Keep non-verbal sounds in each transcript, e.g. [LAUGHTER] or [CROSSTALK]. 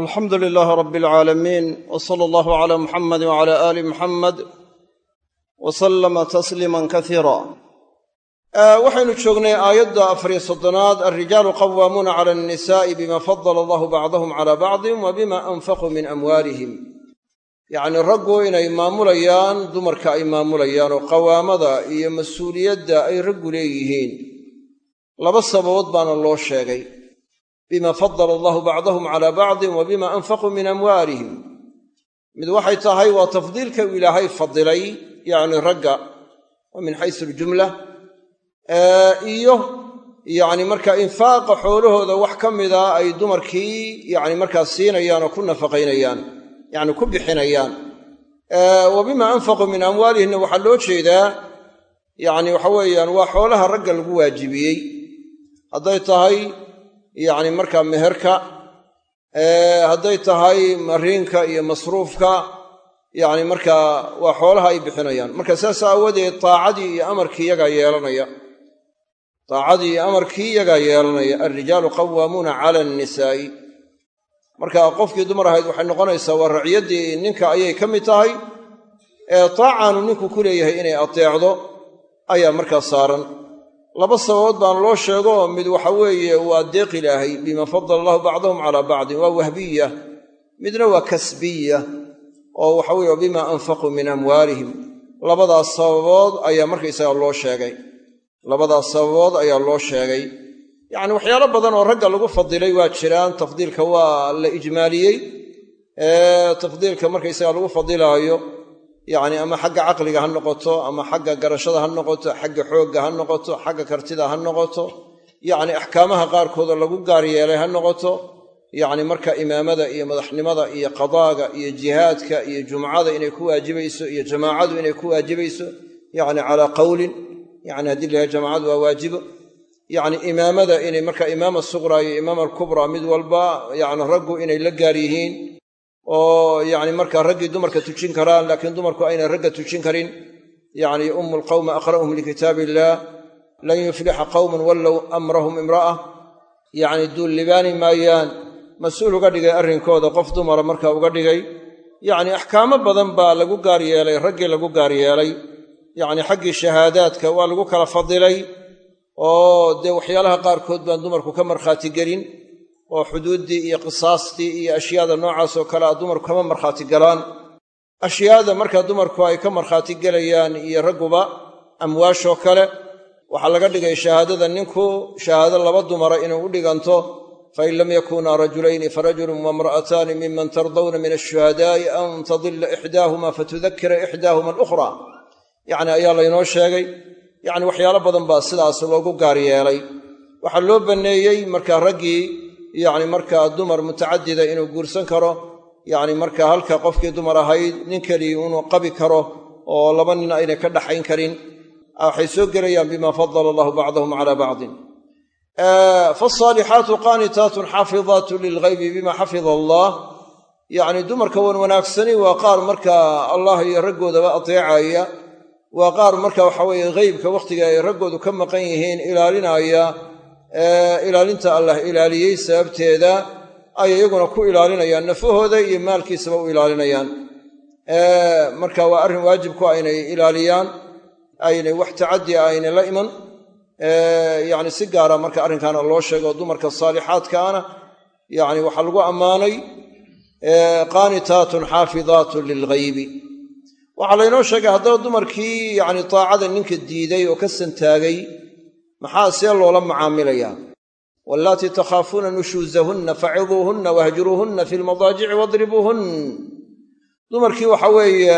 alxamdu lilaahi rabi alcaalamiin w sala allahu cala muxamadi wcala aali muxamed wa sallama tasliiman kasiira waxaynu joognay aayadda afariyo soddonaad alrijaalu qawaamuuna cala annisaa'i bima fadala allahu bacdahum cala bacdin wa bima anfaquu min amwaalihim. Yacnii raggu inay maamulayaan dumarka ay maamulayaan oo qawaamada iyo mas'uuliyadda ay raggu leeyihiin. Laba sababood baana loo sheegay bima fadala allahu bacdahum calaa bacdin wa bima anfaquu min amwaalihim. Mid waxay tahay waa tafdiilka uu ilaahay fadilay yacni ragga wa min xaysu aljumla iyo yacni marka infaaqa xoolahooda wax ka mida ay dumarkii yacni markaa siinayaan oo ku nafaqaynayaan yacni ku bixinayaan. Wa bima anfaquu min amwaalihimna waxaa loo jeedaa yacni waxa weeyaan waa xoolaha ragga lagu waajibiyey. Hadday tahay yacni markaa meherka hadday tahay mariinka iyo masruufka yacni markaa waa xoolaha ay bixinayaan. Marka saas aawadeed taacadii iyo amarkii yagaa yeelanaya. Taacadii iyo amarkii yagaa yeelanaya alrijaalu qawaamuuna cala annisaa'i. Marka qofkii dumar ahayd waxay noqonaysaa waa raciyaddii ninka ayay ka mid tahay ee taacaanu ninku ku leeyahay inay ateecdo ayaa markaa saaran laba sababood baan loo sheego mid waxa weeye waa deeq ilaahay bima fadala allahu bacdahum calaa bacdin waa wahbiya midna waa kasbiya oo waxa weye bima anfaquu min amwaalihim. Labadaas sababood ayaa markaysaga loo sheegay. Labadaas sababood ayaa loo sheegay. Yacni waxyaalo badan oo ragga lagu fadilay waa jiraan tafdiilka waa la ijmaaliyey. Tafdiilka markaysaga lagu fadilaayo yacni ama xagga caqliga ha noqoto ama xagga garashada ha noqoto xagga xoogga ha noqoto xagga kartida ha noqoto. Yacni axkaamaha qaarkooda lagu gaar yeelay ha noqoto. Yacni marka imaamada iyo madaxnimada iyo qadaaga iyo jihaadka iyo jumcada inay ku waajibayso iyo jamaacadu inay ku waajibayso yacni calaa qowlin yani haddii layahay jamaacadu waa waajibo. Yacni imaamada inay marka imaama suqra iyo imaama alkubra mid walba yacni raggu inay la gaar yihiin oo yacni markaa raggii dumarka tujin karaan laakiin dumarku aynay ragga tujin karin yacni ummu lqawma aqra'uhum likitaab illaah lan yuflixa qawmun wallow amrahum imra'a yacni duullibaani maayaan mas'uul uga dhigay arrinkooda qof dumara markaa uga dhigay. Yacni axkaamo badan baa lagu gaar yeelay raggii lagu gaar yeelay. Yacni xaggii shahaadaadka waa lagu kala fadilay oo dee waxyaalaha qaarkood baan dumarku ka markhaati gelin oo xuduuddii iyo qisaastii iyo ashyaada noocaasoo kale a dumarku kama markhaati galaan. Ashyaada markaa dumarku ay ka markhaati gelayaan iyo ragguba amwaashoo kale waxaa laga dhigay shahaadada ninku shahaado laba dumara inuu u dhiganto fain lam yakunaa rajulayni farajulun waimra'ataani miman tardawna min ashuhadaa'i an tadilla ixdaahuma fatudakira ixdaahuma alukhraa yacni ayaa laynoo sheegay. Yacni waxyaalo badan baa sidaas loogu gaar yeelay. Waxaa loo banneeyey markaa raggii yacni markaa dumar mutacadida inuu guursan karo yacni markaa halka qofkii dumar ahayd nin keligii inuu qabi karo oo laba nin aynay ka dhaxayn karin. Waxay soo gelayaan bima fadala allahu bacdahum calaa bacdin. Faalsaalixaatu qaanitaatun xaafidaatu lilghaybi bima xafida allah. Yacni dumarka wan wanaagsani waa qaar markaa allah iyo raggoodaba ateecaya. Waa qaar marka waxa weeye ghaybka wakhtiga ay raggoodu ka maqan yihiin ilaalinaya ilaalinta allah ilaaliyey sababteeda ay iyaguna ku ilaalinayaan nafahooda iyo maalkiisaba u ilaalinayaan. Marka waa arrin waajibku aynay ilaaliyaan aynay wax tacaddi a aynay la iman. Yacni si gaara marka arrinkaana loo sheego dumarka saalixaadkaana yacni waxaa lagu ammaanay qaanitaatun xaafidaatun lilghaybi waxaa laynoo sheegay haddaba dumarkii yacni taacada ninka diiday oo ka santaagay maxaa see loola macaamilayaa wallaatii takhaafuuna nushuusahunna faciduuhunna wahjuruuhunna fi lmadaajici wadribuuhun. Dumarkii waxa weeye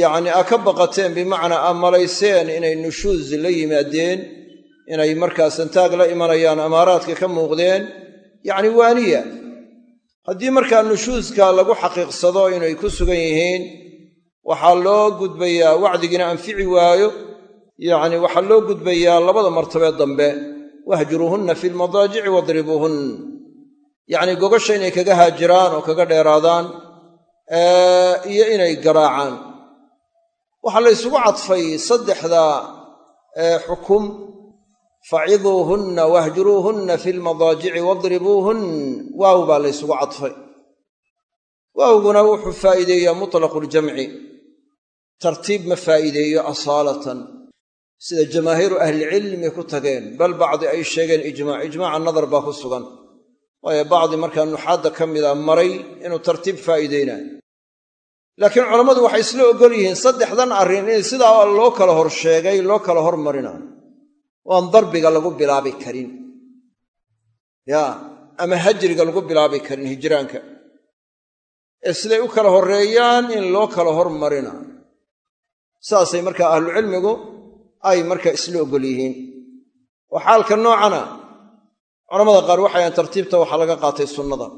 yacni a ka baqateen bimacnaa aa malayseen inay nushuus la yimaadeen inay markaa santaag la imanayaan amaaraadka ka muuqdeen yacni waaniya haddii markaa nushuuska lagu xaqiiqsado inay ku sugan yihiin waxaa loo gudbayaa wacdigiina anfici waayo yacni waxaa loo gudbayaa labada martabee dambe. Wahjuruuhunna fi lmadaajici wadribuuhun. Yacni gogasha inay kaga haajiraan oo kaga dheeraadaan iyo inay garaacaan. Waxaa la ysugu cadfay saddexda xukum. Faciduuhunna wahjuruuhunna fi lmadaajici wadribuuhun. Waaw baa la ysugu cadfay. Waawguna wuxuu faa'iideeyaa mutlaqu ljamci tartiib ma faa'iideeyo asaalatan sida jamaahiiru ahlicilmi ku tageen bal bacdi ay sheegeen ijmaac ijmaaca nadar baa ku sugan. Waayo bacdi markaa nuxaadda ka mida maray inuu tartiib faa'iideynayo laakiin culammadu waxay isla oggol yihiin saddexdan arrin in sidaa loo kala hor sheegay loo kala hormarinayo oan darbiga lagu bilaabi karin. Ya ama hajriga lagu bilaabi karin hijraanka. Ee siday u kala horreeyaan in loo kala hormarinayo saasay markaa ahlucilmigu ay markaa isla oggol yihiin. Oo xaalka noocana culamada qaar waxay ahaen tartiibta waxaa laga qaatay sunnada.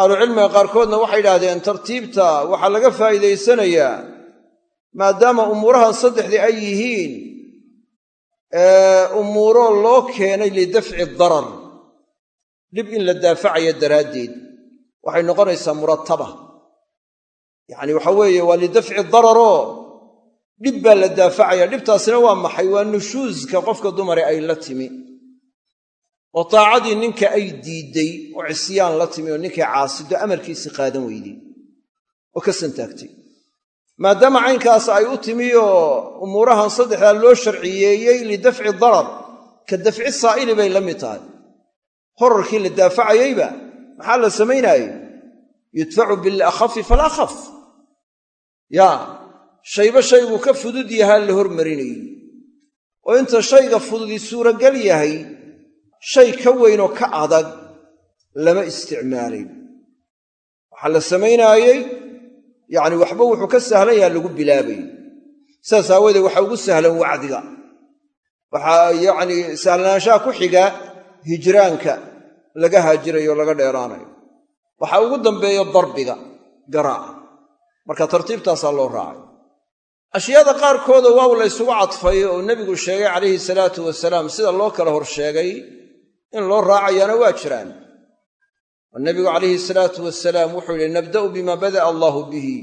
Ahlucilmiga qaarkoodna waxay yidhaahdeen tartiibta waxaa laga faa'iidaysanayaa maadaama umuurahan saddexdii ay yihiin umuuro loo keenay lidafci darar dhib in la daafacayo daraaddeed. Waxay noqonaysaa murataba. Yacni waxa weeye waa lidafci dararoo dhib baa la daafacaya dhibtaasina waa maxay? Waa nushuuska qofka dumare ay la timi. Oo taacadii ninka ay diidday oo cisyaan la timi oo ninkay caasido amarkiisii qaadan weydey oo ka santaagtay. Maadaama caynkaas ay u timi oo umuurahan saddexdaa loo sharciyeeyey lidafci darar ka dafci saa'ili bay la mid tahay. Horarkii la daafacayeyba maxaa la samaynaayey? Yudfacu bilakhafi falaakhaf yaa shayba shayguu ka fudud yahaa la hormarinayey oo inta shayga fududi suuragal yahay shay ka weynoo ka adag lama isticmaalayn waxaa la samaynaayey yacni waxba wuxuu ka sahlan yaha lagu bilaabayey saas aawadeed waxaa ugu sahlan wacdiga. Waxaa yacni sahlanaanshaha ku xiga hijraanka laga haajirayo laga dheeraanayo. Waxaa ugu dambeeya darbiga garaaca marka tartiibtaasaa loo raacay ashyaada qaarkooda waaw la ysugu cadfay oo nebigu sheegay calayhi salaatu wasalaam sida loo kala hor sheegay in loo raacayaana waa jiraan. Oo nebigu calayhi salaatu wasalaam wuxuu yidhi nabda'u bima bada'a allaahu bihi.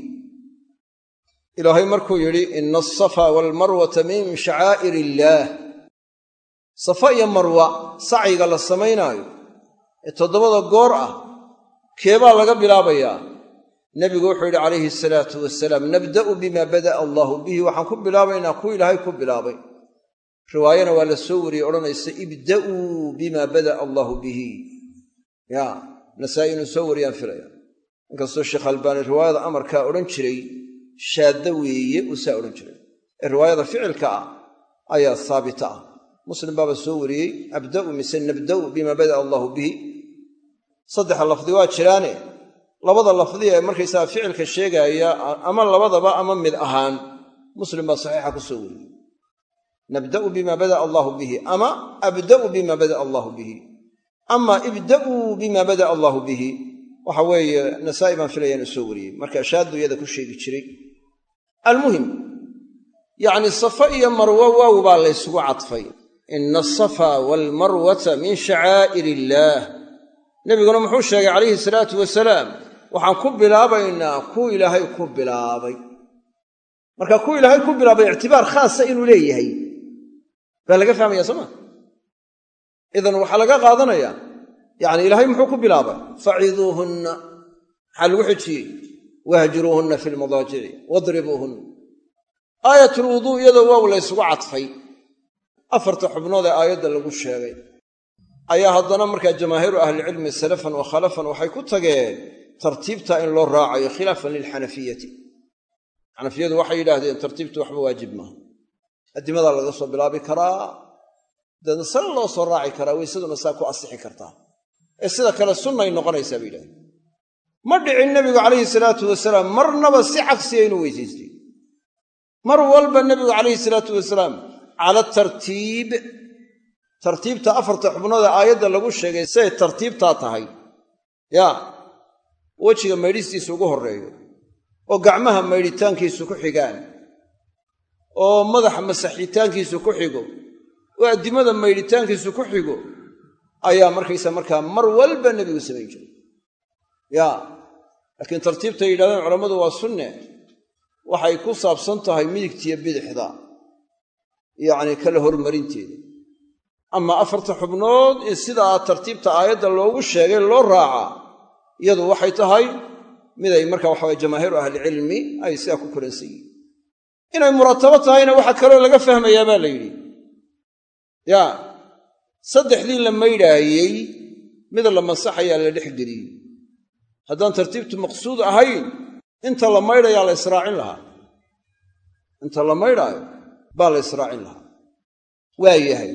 Ilaahay markuu yidhi ina asafa waalmarwata min shacaa'ir illaah safa iyo marwa sacyiga la samaynaayo ee toddobada goor ah keebaa laga bilaabayaa nebigu wuxuu yidhi calayhi salaatu wasalaam nabda'u bima bada'a allaahu bihi. Waxaan ku bilaabaynaa ku ilaahay ku bilaabay. Riwaayana waa la soo wariyey odhanaysa ibda'uu bima bada'a allaahu bihi. Ya nasaa'i inuu soo wariyaan filaya inkastoo sheekh albaani riwaayada amarkaa odhan jiray shaadda weeye uu saa odhan jiray. Ee riwaayada ficilka ah ayaa haabita ah. Muslim baaba soo wariyey abda'u mise nabda'u bima bada'a allaahu bihi. Saddexa lafdi waa jiraane labada lafdi ee markaysaga ficilka sheegaaya ama labadaba ama mid ahaan muslim baa saxiixa ku soo wariyey. Nabda'u bima bada'a allaahu bihi ama abda'u bima bada'a allaahu bihi. Ama ibda'uu bima bada'a allaahu bihi. Waxa weeye nasaa'i baan filaya inuu soo wariyey. Marka shaaddu iyada ku sheegi jiray. Almuhim yacni safa iyo marwo waaw baa laysugu cadfay. Ina asafa waalmarwata min shacaa'ir illaah nebiguna muxuu sheegay calayhi salaatu wasalaam waxaan ku bilaabaynaa ku ilaahay ku bilaabay. Marka ku ilaahay ku bilaabay ictibaar khaasa inuu leeyahay. Baa laga fahmaya soo ma? Idan waxaa laga qaadanayaa. Yacni ilaahay muxuu ku bilaabay? Faciduuhunna. Maxaa lagu xejiyey wahjuruuhunna fi lmadaajici wadribuuhunna. Aayatulwuduu iyadoo waaw laysugu cadfay. Afarta xubnood ee aayadda lagu sheegay. Ayaa haddana markaa jamaahiiru ahlicilmi salafan wa khalafan waxay ku tageen tartiibta in loo raacayo khilaafan lilxanafiyati xanafiyadu waxay yidhaahdeen tartiibtu waxba waajib maaha. Addimadaa laga soo bilaabi karaa. Deedna sare loo soo raaci karaa weysaduna saa ku asixi kartaa. Ee sida kale sunnay noqonaysaa bay yidhahdeen ma dhicin nebigu calayhi salaatu wasalaam marnaba si cagsiya inuu weysaystay. Mar walba nebigu calayhi salaatu wasalaam cala tartiib. Tartiibta afarta xubnood ee aayadda lagu sheegay siday tartiibtaa tahay. Yaa wejiga maydhistiisu ugu horreeyo oo gacmaha maydhitaankiisu ku xigaan oo madaxa masaxitaankiisu ku xigo oo addimada maydhitaankiisu ku xigo ayaa markaysa markaa mar walba nebigu samayn jiray. Yaa laakiin tartiibtay yidhahdeen culammadu waa sunne. Waxay ku saabsan tahay midigtiyo bidixda yacni kala hormarinteeda ama afarta xubnood in sidaa tartiibta aayadda loogu sheegay loo raacaa iyadu waxay tahay miday marka waxaway jamaahiiru ahlicilmi ay sidaa ku koransan yihiin inay muratabo tahayna waxaa kaloo laga fahmayaa baa la yidhi. Yaa saddexdii la maydhaayey mid la masaxayaa la dhex geliyey. Haddaan tartiibtu maqsuud ahayn inta la maydhayaa la israacin lahaa. Inta la maydhaayo baa la israacin lahaa. Waa yahay.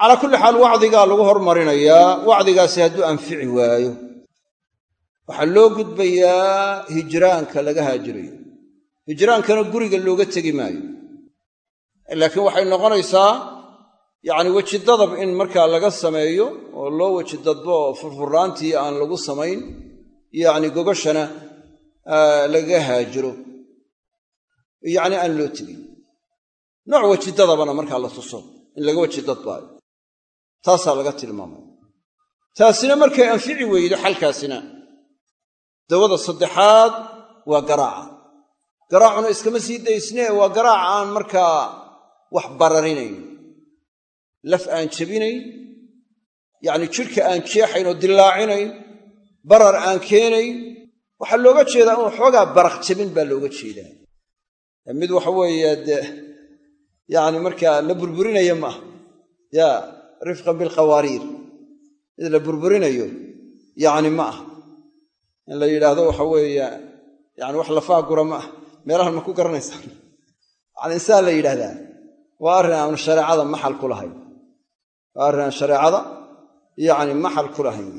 Calaa kulli xaal wacdigaa lagu hormarinayaa wacdigaasi hadduu anfici waayo waxaa loo gudbayaa hijraanka laga haajirayo. Hijraankana guriga looga tegi maayo. Laakiin waxay noqonaysaa yacni weji dadab in markaa laga sameeyo oo loo weji dadbo oo furfuraantii aan lagu samayn yacni gogashana lagaga haajiro. Yacni aan loo tegin. Nooc weji dadabana markaa la tuso in laga weji dadbaayo taasaa laga tilmaamaya taasina markay anfici weydo xalkaasina dawada saddexaad waa garaaca garaacuna iskama sii daysnee waa garaaca aan markaa wax bararinayn. Laf aan jebinayn yacni jidhka aan jeexayn oo dillaacinayn barar aan keenayn waxaa looga jeedaa in waxoogaa baraq jebin baa looga jeedaa. Mid waxa weeye dee yacni markaa la burburinaya maaha yaa rifqan bilqawaariir mid la burburinayo yacni ma ah in la yidhaahdo waxa weeye yani wax lafaha gura ma ah. Meelahan ma ku garanaysaan. Yani insaan la yidhahdaa waa arrin aan shareecada maxal ku lahayn. Waa arrin aan shareecada yacni maxal ku lahayn.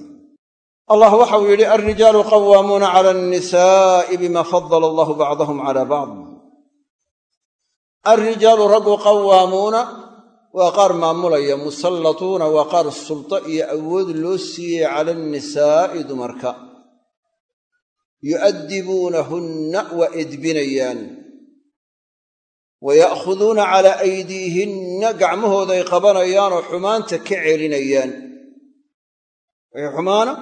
Allah waxau yidhi alrijaalu qawaamuuna cala annisaa'i bima fadala allahu bacdahum cala bacd. Alrijaalu raggu qawaamuuna waa qaar maamulaya musallatuuna waa qaar sulto iyo awood loo siiyey cala annisaa'i dumarka yu'addibuunahunna waa edbinayaan wa ya'khuduuna calaa aydiihinna gacmahooday qabanayaanoo xumaanta ka celinayaan. Wixii xumaana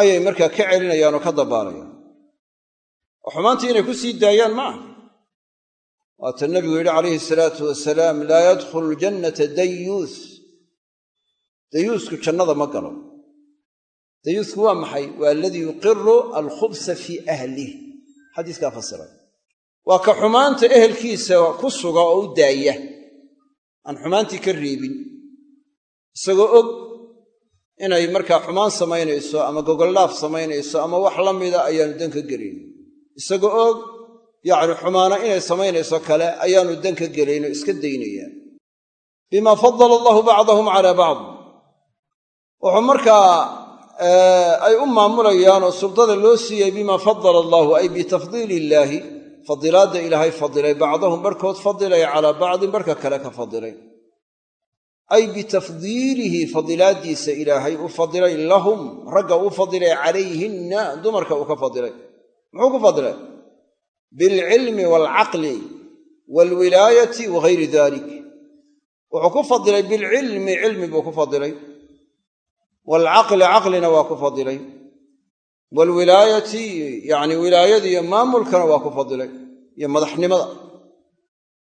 ayay markaa ka celinayaan oo ka dabaalayaan. Oo xumaantii inay ku sii daayaan ma aha. Waata nabigu yidhi calayhi salaatu wasalaam laa yadkhulu ljannata dayuus. Dayuusku jannada ma galo dayuusku waa maxay? Waa aladii yuqiru alkhubsa fii ahlih xadiiskaa fasiray. Waa ka xumaanta ehelkiisa ku suga oo u daaya. Aan xumaantii ka reebin. Isagoo og inay markaa xumaan samaynayso ama gogoldhaaf samaynayso ama wax la mida ayaanu dan ka gelayn. Isagoo og yacni xumaana inay samaynayso kale ayaanu dan ka gelayn oo iska daynayaan. Bima fadala allahu bacdahum calaa bacd. Wuxuu markaa ay u maamulayaanoo sultada loo siiyey bima fadala allaahu ay bitafdiili illaahi. Fadilaadda ilaahay fadilay bacdahum barhkood fadilay calaa bacdin barhka kale ka fadilay ay bitafdiilihi fadilaaddiisa ilaahay u fadilay lahum ragga u fadilay calayhinna dumarka uu ka fadilay muxuu ku fadilay bilcilmi waalcaqli waalwilaayati wagayri dalik wuxuu ku fadilay bilcilmi cilmi buu ku fadilay waalcaqli caqlina waa ku fadilay. waalwilaayati yacni wilaayadii iyo maamulkana waa ku fadilay. iyo madaxnimada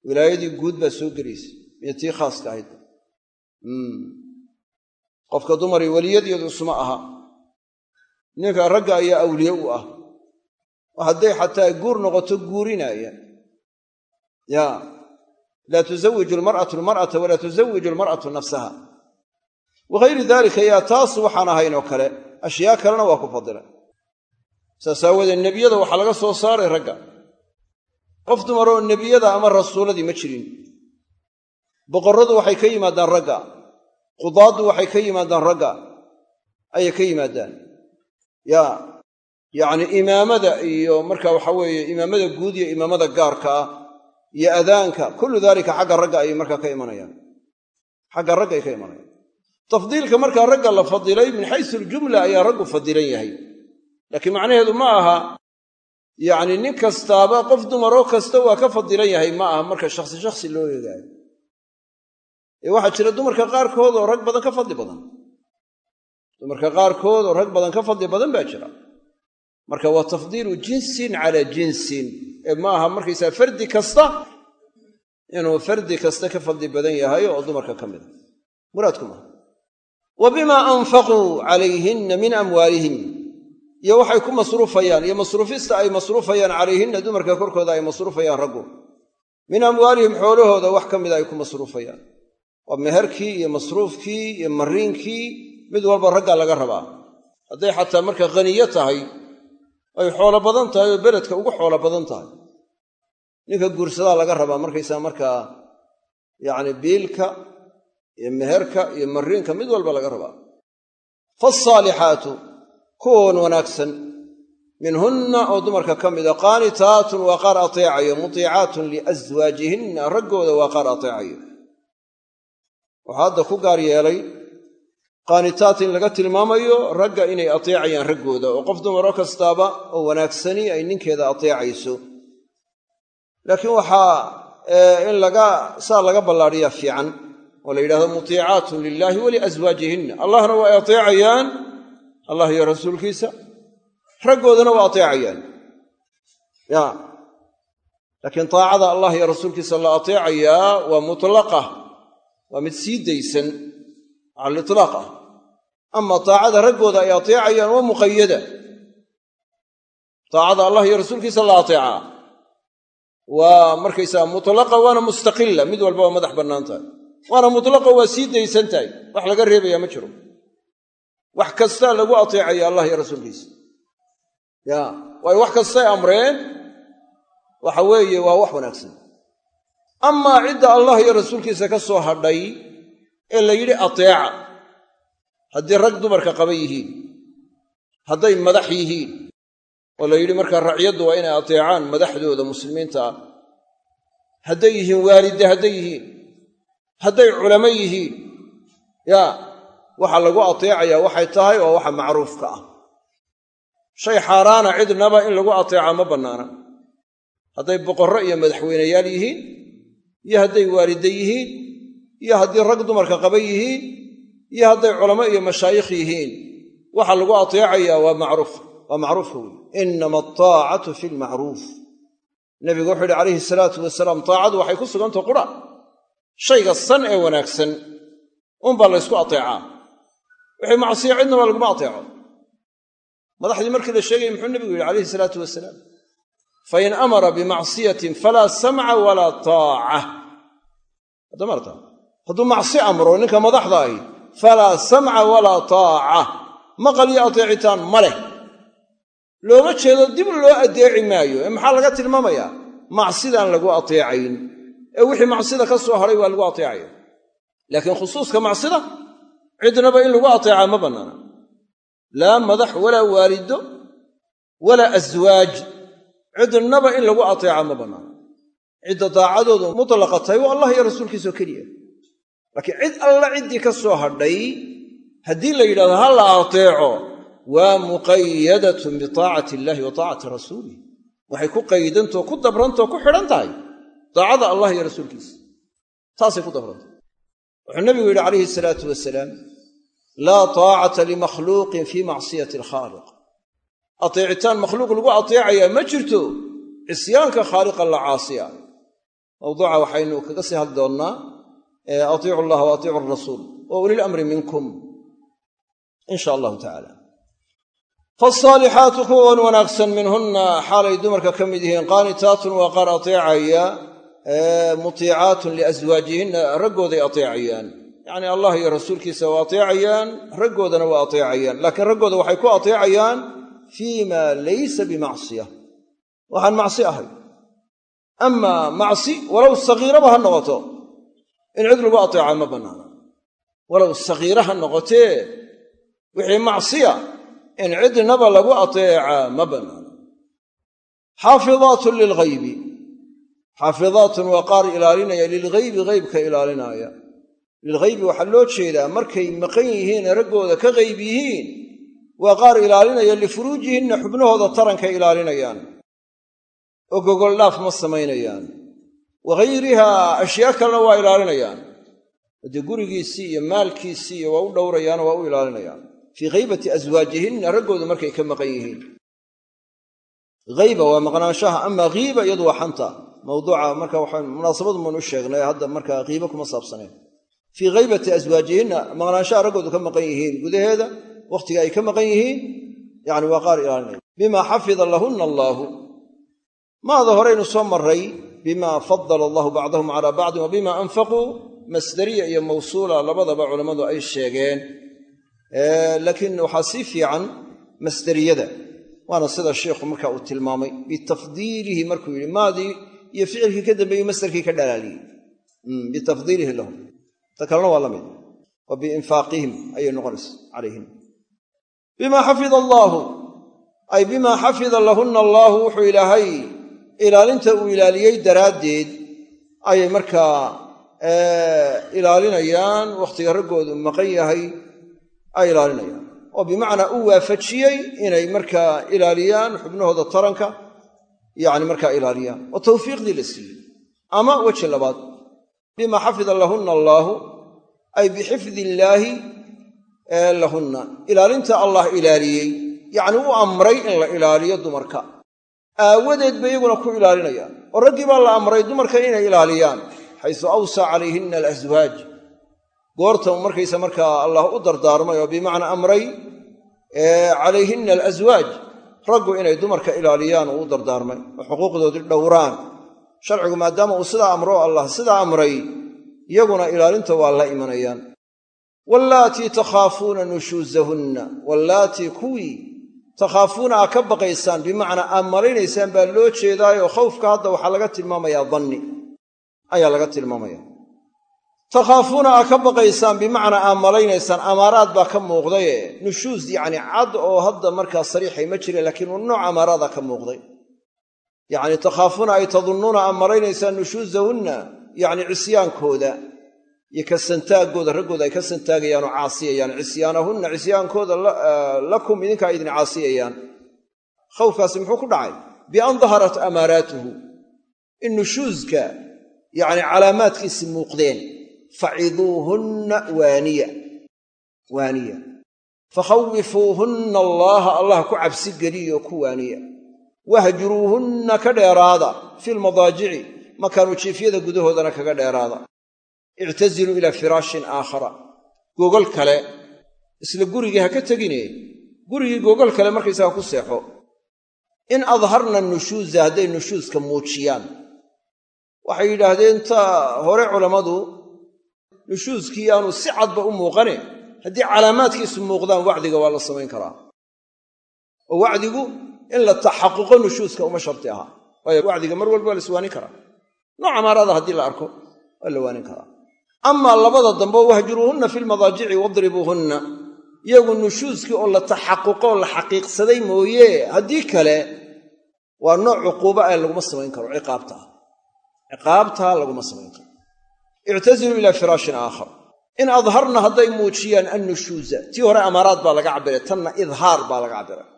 wilaayadii guud baa soo gelaysa iyo tii khaaska ahayd qofka dumarii weliyadeedu isma aha ninka ragga ayaa awliye u ah hadday xataa guur noqoto guurinaaya ya laa tusawiju almar'atu almar'ata walaa tusawiju almar'atu nafsaha wagayri dalika yaa taas waxaan ahayn oo kale ashyaa kalena waa ku fadilay saas aawoodee nebiyada waxaa laga soo saaray ragga. Qof dumaroo nebiyada ama rasuuladii ma jirin. Boqorradu waxay ka yimaadaan ragga. Qudaaddu waxay ka yimaadaan ragga. Ayay ka yimaadaan. Ya yacni imaamada iyo marka waxa weeye imaamada guud iyo imaamada gaarka ah iyo adaanka kullu daalika xagga ragga ayay markaa ka imanayaan. Xagga ragga ay ka imanayaan tafdiilka markaa ragga la fadilay min xaysu aljumla ayaa raggu fadilan yahay. Laakiin macnaheedu ma aha yacni nin kastaaba qof dumaroo kasta waa ka fadilan yahay ma aha marka shakhsi shakhsi loo eegaayo. Ee waxaa jira dumarka qaarkood oo rag badan ka fadli badan. Dumarka qaarkood oo rag badan ka fadli badan baa jira. Marka waa tafdiilu jinsin calaa jinsin. Ee ma aha markaysaa fardi kasta inuu fardi kasta ka fadli badan yahay oo dumarka ka mida muraadku maaha wa bimaa anfaquu calayhinna min amwaalihim iyo waxay ku masruufayaan iyo masruufista ay masruufayaan calayhinna dumarka korkooda ay masruufayaan raggu. Min amwaalihim xoolahooda wax ka mida ay ku masruufayaan. Waa meherkii iyo masruufkii iyo mariinkii mid walba raggaa laga rabaa. Hadday xataa marka khaniyo tahay ay xoolo badan tahay oo beledka ugu xoolo badan tahay. Ninka guursadaa laga rabaa markaysaa markaa yacni biilka iyo meherka iyo mariinka mid walba laga rabaa. Faalsaalixaatu kuwoon wanaagsan. Minhunna oo dumarka ka mida qaanitaatun waa qaar ateecayo mutiicaatun liaswaajihinna raggooda waa qaar ateecayo. Waxaa hadda ku gaar yeelay qaanitaat in laga tilmaamayo ragga inay ateecayaan raggooda oo qof dumaro kastaaba oo wanaagsani ay ninkeeda ateecayso. Laakiin waxaa in laga saa laga ballaadhiyaa fiican oo la yidhahdo mutiicaatun lilaahi waliaswaajihinna allahna waa ay ateecayaan. Allah iyo rasuulkiisa. Raggoodana waa ateecayaan. Ya. Laakiin taacada allah iyo rasuulkiisa la ateecayaa waa mutlaqa. Waa mid sii daysan cala litlaaq ah. Ama taacada raggooda ay ateecayaan waa muqayada taacada allah iyo rasuulkiisa la ateecaa waa markaysaa mutlaqa waana mustaqila mid walba madax bannaan waana mutlaqa waa sii daysan tahay. Wax laga reebaya ma jiro. Wax kastaa lagu ateecaya allah iyo rasuulkiisa. Ya waayo wax kastay amreen waxa weeye waa wax wanaagsan. Amaa cidda allah iyo rasuulkiisa ka soo hadhay ee la yidhi ateeca haddii rag dumarka qaba yihiin hadday madax yihiin oo la yidhi markaa racyaddu waa inay ateecaan madaxdooda muslimiinta ah hadday yihiin waalide hadday yihiin hadday culamo yihiin yaa waxa lagu ateecayaa waxay tahay waa waxa macruufka ah. Shay xaaraana cidnaba in lagu ateeca ma bannaana. Hadday boqorro iyo madaxweyneyaal yihiin iyo hadday waalide yihiin iyo haddii rag dumarka qaba yihiin iyo hadday culamo iyo mashaayikh yihiin waxa lagu ateecayaa waa macruuf waa macruufka wey inama ataacatu fi lmacruuf nebigu wuxuu yihi calayhi salaatu wasalaam taacadu waxay ku sugantah qura shayga san ee wanaagsan unbaa laysku ateecaa. Wixii macsiya cidnaba laguma ateeco. Madaxdii markii la sheegayay muxuu nebigu yidhi calayhi salaatu wasalaam fain amara bimacsiyatin falaa samca walaa taaca. Addamarta hadduu macsi amro ninka madaxda ahi falaa samca walaa taaca. Maqal iyo ateecitaan ma leh. Looma jeedo dib loo addeeci maayo ee maxaa laga tilmaamayaa? Macsidaan lagu ateecayn ee wixii macsida ka soo hadhay waa lagu ateecaya. Laakiin khusuuska macsida cidnaba in lagu ateecaa ma bannaana. Laa madax walaa waalido walaa aswaaj cidnaba in lagu ateeca ma bannaana. Cidda daacadoodu mutlaqa tahay waa allah iyo rasuulkiisoo keliya. Laakiin cid alla ciddii ka soo hadhay haddii la yidhahdo ha la ateeco waa muqayadatun bitaacati illaahi wa taacati rasuulih waxay ku qaydantao ku dabrantao ku xidhan tahay daacada allah iyo rasuulkiisa. Taasay ku dabrantah wuxuu nabigu yidhi calayhi salaatu wasalaam laa taacata limakhluuqin fii macsiyati alkhaaliq ateecitaan makhluuq lagu ateecayaa ma jirto cisyaanka khaaliqa la caasiya mawduuca waxaynu kaga sii hadli doonnaa atiicu allaha wa atiicu arasuul wa ulil minkum in sha allahu tacala faalsaalixaatu kuwan wanaagsan minhunna xaalay dumarka ka mid yihiin qaanitaatun waa qaar ateecaya mutiicaatun liaswaajihinna raggooday ateecayaan. Yacni allah iyo rasuulkiisa waa ateecayaan raggoodana waa ateecayaan. Laakiin raggooda waxay ku ateecayaan fii ma laysa bimacsiya. Waxaan macsi ahay. Amaa macsi walow sagiiraba ha noqoto. In cid lagu ateeca ma bannaana. Walow sagiira ha noqotee wixii macsiya in cidnaba lagu ateecaa ma bannaana xaafidaatun waa qaar ilaalinaya lilghaybi ghaybka ilaalinaaya lilghaybi waxaa loo jeedaa markay maqan yihiin raggooda ka qayb yihiin waa qaar ilaalinaya lifuruujihinna xubnahooda tarankay ilaalinayaan oo gogoldhaaf ma samaynayaan. Wa ghayrihaa ashyaa kalena waa ilaalinayaan. Dee gurigiisii iyo maalkiisii iyo waa u dhowrayaano waa u ilaalinayaan. Fii ghaybati aswaajihinna raggoodu markay ka maqan yihiin. Hayba waa maqnaanshaha amaa hiiba iyadu waa xanta mawduuca marka waxaan munaasabadu maan u sheegnay hadda markaa hiiba kuma saabsanayn fii haybati aswaajihinna maqnaanshaha raggoodu ka maqan yihiin gudaheeda wakhtiga ay ka maqan yihiin yacni waa qaar ilaalinaya. Bimaa xafida lahunna allaahu maada horeynu soo maray bimaa fadala allahu bacdahum calaa bacdin wa bimaa anfaquu masdariya iyo mawsuula labadaba culammadu ay sheegeen. Laakiin waxaa sii fiican masderiyada waana sida sheikhu marka uu tilmaamay bitafdiilihi markuu yidhi maadii iyo ficilkii ka dambeeyey masderkii ka dhalaaliyey. Bitafdiilihi lahum. Ta kalena waa la mid. Wa biinfaaqihim ayay noqonaysa calayhim. Bimaa xafida allaahu ay bimaa xafida lahunna allaahu wuxuu ilaahay ilaalinta uu ilaaliyey daraaddeed ayay markaa ilaalinayaan wakhtiga raggoodu maqan yahay ay ilaalinayaan. Oo bimacnaa u waafajiyey inay markaa ilaaliyaan xubnahooda taranka yacni markaa ilaaliyaan oo tawfiiqdii la siiyey ama weji labaad. Bimaa xafida lahunna allaahu ay bixifdi illaahi lahunna. Ilaalinta allah ilaaliyey. Yacni u amray in la ilaaliyo dumarka. Aawadeed bay iyaguna ku ilaalinayaan. Oo raggii baa la amray dumarka inay ilaaliyaan. Xaysu awsaa calayhinna alaswaaj goorta markaysa markaa allah u dardaarmay oo bimacnaa amray calayhinna alaswaaj raggu inay dumarka ilaaliyaan uu u dardaarmay oo xuquuqdoodii dhowraan. Sharcigu maadaama uu sidaa amro allah sidaa amray iyaguna ilaalinta waa la imanayaan. Wallaatii takhaafuuna nushuusahunna wallaatii kuwii takhaafuuna aa ka baqaysaan bimacnaa aad malaynaysaan baa loo jeedaayoo khawfka hadda waxaa laga tilmaamayaa danni ayaa laga tilmaamaya takhaafuuna aa ka baqaysaan bimacnaa aa malaynaysaan amaaraad baa ka muuqdaye. Nushuus yacni cad oo hadda markaa sariixay ma jireen laakiin uu nooc amaaraada ka muuqday. Yacni takhaafuuna ay tadunnuuna aa malaynaysaan nushuusahunna yacni cisyaankooda. Iyo ka raggooda ay ka santaagayaan oo caasiyayaan. Cisyaanahunna cisyaankooda lakum idinkaa idin caasiyayaan. Khawfkaasi muxuu ku dhacay? Bian daharat amaaraatuhu. In nushuuska yacni calaamaadkiisi muuqdeen faciduuhunna waaniya waaniya fakhawifuuhunna allaaha allah ku cabsi geliyo ku waaniya wahjuruuhunna ka dheeraada fi lmadaajici makaanu jiifyada gudahoodana kaga dheeraada ictaziluu ilaa firaashin aakhara gogol kale isla gurigii ha ka tegine gurigii gogol kale markaysaga ku seexo in adharna nushuusa hadday nushuuska muujiyaan waxay yidhaahdeen ta hore culammadu nushuuskii aanu si cadba u muuqane. Haddii calaamaadkiisu muuqdaan wacdiga waa la samayn karaa. Oo wacdigu in la taxaquqo nushuuska uma sharti aha. Waayo wacdiga mar walba waa la iswaanin karaa. Nooc amaarada haddii la arko waa la waanin karaa. Amaa labada dambe wahjuruuhunna fi lmadaajici wadribuuhunna. Iyagu nushuuskii oo la taxaquqo oo la xaqiiqsaday mooye. Haddii kale waa nooc cuquuba ah laguma samayn karo ciqaabtaa ciqaabtaa laguma samayn karo ictaziluu ilaa firaashin aakhar. In adharna hadday muujiyaan annushuusa tii hore amaaraad baa laga cabbiray tanna idhaar baa laga cabbiray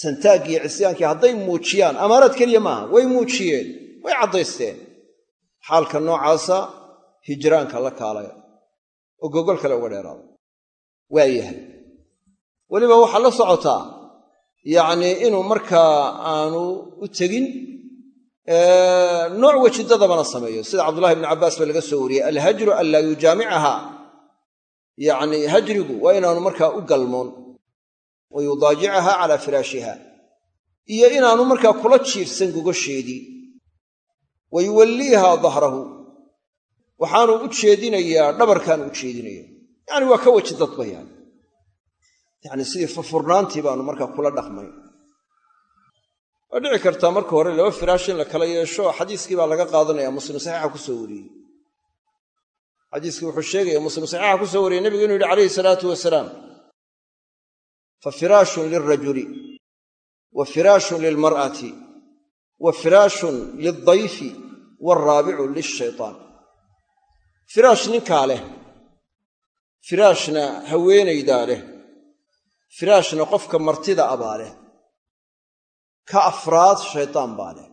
santaaggii cisyaankii hadday muujiyaan amaaraad keliya maaha way muujiyeen way caddaysteen. Xaalka noocaasa hijraanka la kaalaya oo gogol kale uga dheeraada. Waa yahay. Weliba waxaa la socotaa yacnii inuu markaa aanu u tegin nooc wejidadabana sameeyo. Sida cabdullahi ibnu cabbaas baa laga soo wariyey alhajru an laa yujaamicaha yacnii hajrigu waa inaanu markaa u galmoon wa yudaajicaha calaa firaashiha. Iyo inaanu markaa kula jiifsan gogosheedii wa yuwalliiha dahrahu. Waxaanu u jeedinayaa dhabarkaanu u jeedinaya yacni waa ka weji dadbayaan yacni sidii furfurnaantii baanu markaa kula dhaqmay waa dhici kartaa marka hore laba firaash in la kala yeesho. Xadiiskii baa laga qaadanaya muslim saxiixa ku soo wariyey. Xadiiskii wuxuu sheegaya muslim saxiixa ku soo wariyey nebigu inuu yidhi calayhi salaatu wasalaam fa firaashun lilrajuli wa firaashun lilmar'ati wa firaashun lildayfi waalraabicu lishaytaan. Firaash ninkaa leh firaashna haweenaydaa leh firaashna qofka martida abaa leh ka afraad shaytaan baa leh.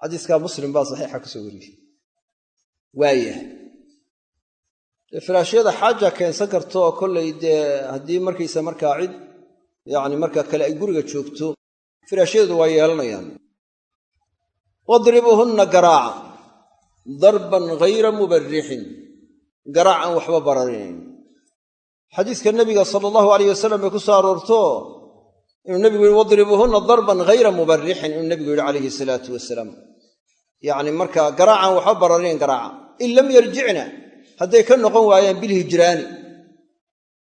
Xadiiskaa muslim baa saxiixa ku soo wariyey. Waayahay dee xaaja keensan karto oo kollay dee haddii markaysa markaa cid yacni markaa kale ay guriga joogto firaashyadeedu waa yeelanayaan. Wadribuuhunna garaaca darban ghayra mubarrixin garaac aan waxba bararinayn. Xadiiska nebiga sala allahu alayh wasalam bay ku soo aroorto inuu nebigu yihi wadribuuhunna darban hayra mubarixin inuu nebigu yidhi calayhi salaatu wasalaam yacni markaa garaacan waxba bararinayn garaaca in lam yarjicna hadday ka noqon waayaan bilhijraani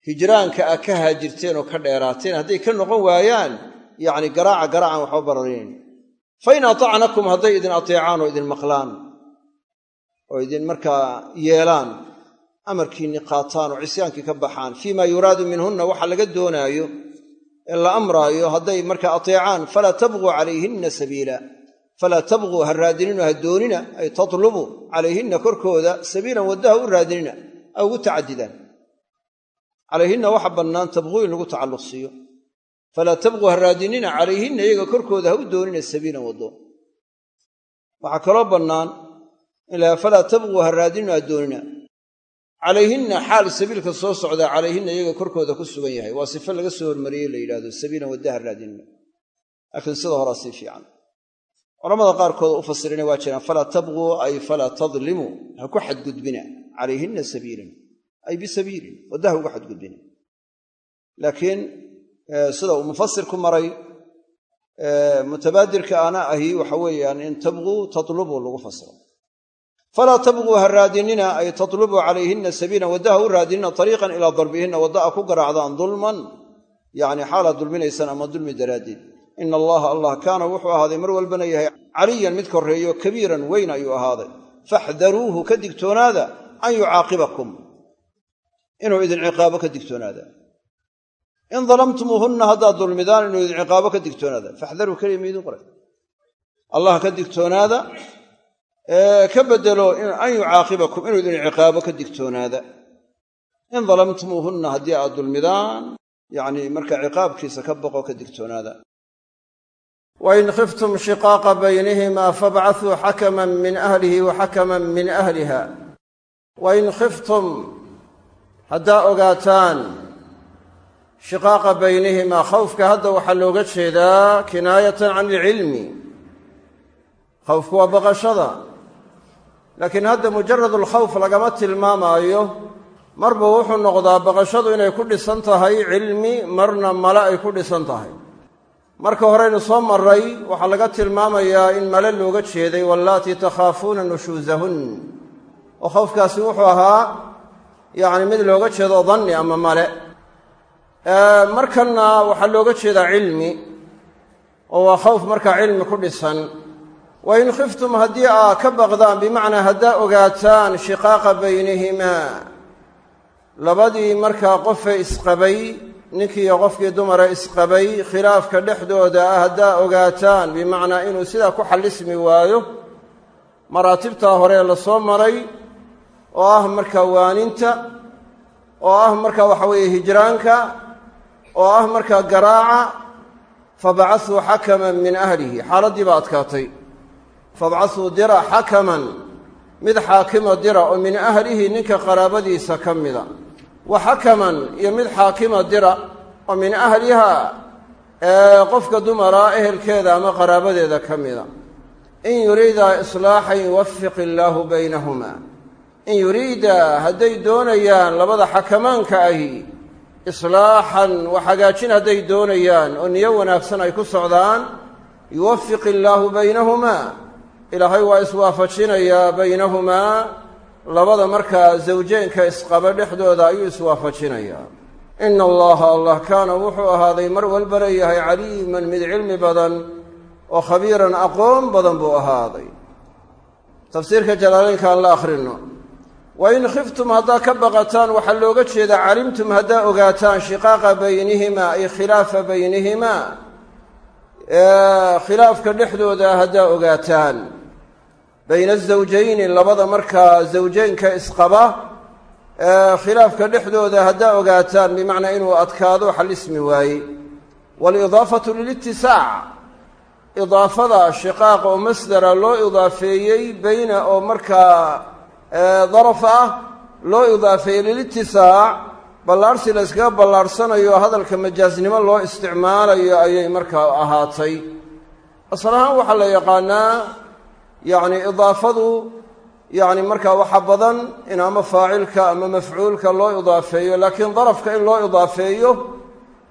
hijraanka a ka haajirteen oo ka dheeraateen hadday ka noqon waayaan yacni garaaca garaacan waxba bararinayn fa in hadday idin ateecaan oo idin maqlaan oo idin markaa yeelaan amarkiinni qaataan oo cisyaankii ka baxaan fii maa yuraadu minhunna waxa laga doonaayo ee la amraayo hadday markaa ateecaan falaa tabquu calayhinna sabiila. Falaa tabquu ha raadinino ha doonina ay tatlubu calayhinna korkooda sabiilan waddaha u raadinina a ugu tacadidaan. Calayhinna waxa bannaan tabquu in lagu tacalluq siiyo falaa tabquu ha raadinina calayhinna iyaga korkooda ha u doonina sabiilan calayhinna xaal sabiilka soo socdaa calayhinna iyaga korkooda ku sugan yahay. Waa sifo laga soo hormariyey la yidhahdo sabiilan wadda ha raadinina laakiin sida horaa sii fiican. Culamada qaarkood u fasirina waa jiraan falaa tabquu ay falaa tadlimuu ha ku xadgudbina. Calayhinna sabiilan ay bisabiilin. Waddaha ugu xadgudbina. Laakiin sida uu mufasir ku maray mutabaadirka ana ahi waxa weeyaan in tabquu tatlubuu lagu fasiro falaa tabquu ha raadinina ay tatlubuu calayhinna sabiilan waddaha u raadinina ariiqan ilaa darbihinna wadda a ku garaacdaan dulman yacni xaalaad dulminaysaan ama dulmi daraaddeed ina allaha allah kaana wuxuu ahaaday mar walbana yahay caliyan mid korreeyo kabiiran weyn ayuu ahaaday faxdaruuhu ka digtoonaada an yucaaqibakum inuu idin ciqaabo ka digtoonaada in dalamtumuuhunna haddaad dulmidaan inuu idin ciqaabo ka digtoonaada faxdaruu keliya miidin digtoonaada ka bedelo an yucaaqibakum inuu idin ciqaabo ka digtoonaada. In dalamtumuuhunna haddii aad dulmidaan yacni marka ciqaabkiisa ka boqo ka digtoonaada. Wain khiftum shiqaaqa baynihima fabcasuu xakaman min ahlihi wa xakaman min ahliha. Wain khiftum haddaa ogaataan shiqaaqa baynihimaa khawfka hadda waxaa looga jeedaa kinaayatan can ilcilmi. Khawfku waa baqashada laakiin hadda mujarad alkhawf lagama tilmaamaayo marba wuxuu noqdaa baqashadu inay ku dhisan tahay cilmi marna male ay ku dhisan tahay. Marka horeynu soo maray waxaa laga tilmaamayaa in male looga jeeday wallaatii takhaafuuna nushuusahun oo khawfkaasi wuxuu ahaa yacni mid looga jeedo danni ama male. Markanna waxaa looga jeedaa cilmi oo waa khawf markaa cilmi ku dhisan wa in khiftum haddii aa ka baqdaan bimacnaa haddaa ogaataan shiqaaqa baynihimaa labadii markaa qofee isqabay ninkiiyo qofkii dumare isqabay khilaafka dhexdooda ah haddaa ogaataan bimacnaa inuu sidaa ku xallismi waayo maraatibtaa hore la soo maray oo ah markaa waaninta oo ah markaa waxa weeye hijraanka oo ah markaa garaaca fabacasuu xakaman min ahlihi xaaladdii baa adkaatay fabcasuu dira xakaman mid xaakimo dira oo min ahlihi ninka qaraabadiisa ka mida. Wa xakaman iyo mid xaakima dira oo min ahliha ee qofka dumara ehelkeeda ama qaraabadeeda ka mida. In yuriida islaaxan yuwafiq illaahu baynahuma. In yuriida hadday doonayaan labada xakamaanka ahi islaaxan wax hagaajin hadday doonayaan oo niyo wanaagsan ay ku socdaan yuwafiq illaahu baynahumaa ilaahay waa iswaafajinayaa baynahumaa labada markaa zawjeenka isqaba dhexdooda ayuu iswaafajinayaa ina allaha allah kaana wuxuu ahaaday mar walba leeyahay caliiman mid cilmi badan oo khabiiran aqoon badan buu ahaaday. Tafsiirka jalaalaynka aan la wa in khiftum haddaa ka baqataan waxaa looga jeedaa calimtum haddaa ogaataan shiqaaqa baynihimaa ay khilaafa baynihimaa khilaafka dhexdooda haddaa ogaataan bayna azawjayni labada markaa zawjeynka isqaba khilaafka dhexdooda haddaa ogaataan bimacnaa inuu adkaado xalismi waaye. Waalidaafatu lilitisaac idaafada shiqaaqa oo masdara loo idaafeeyey bayna oo markaa daraf ah loo idaafeeyey lilitisaac ballaarhsi la yskaga ballaarhsanayo hadalka majaasnimo loo isticmaalayo ayay markaa ahaatay. Asal ahaan waxaa la yaqaanaa yacni idaafadu yacni markaa waxa badan in ama faacilka ama mafcuulka loo idaafeeyo laakiin darafka in loo idaafeeyo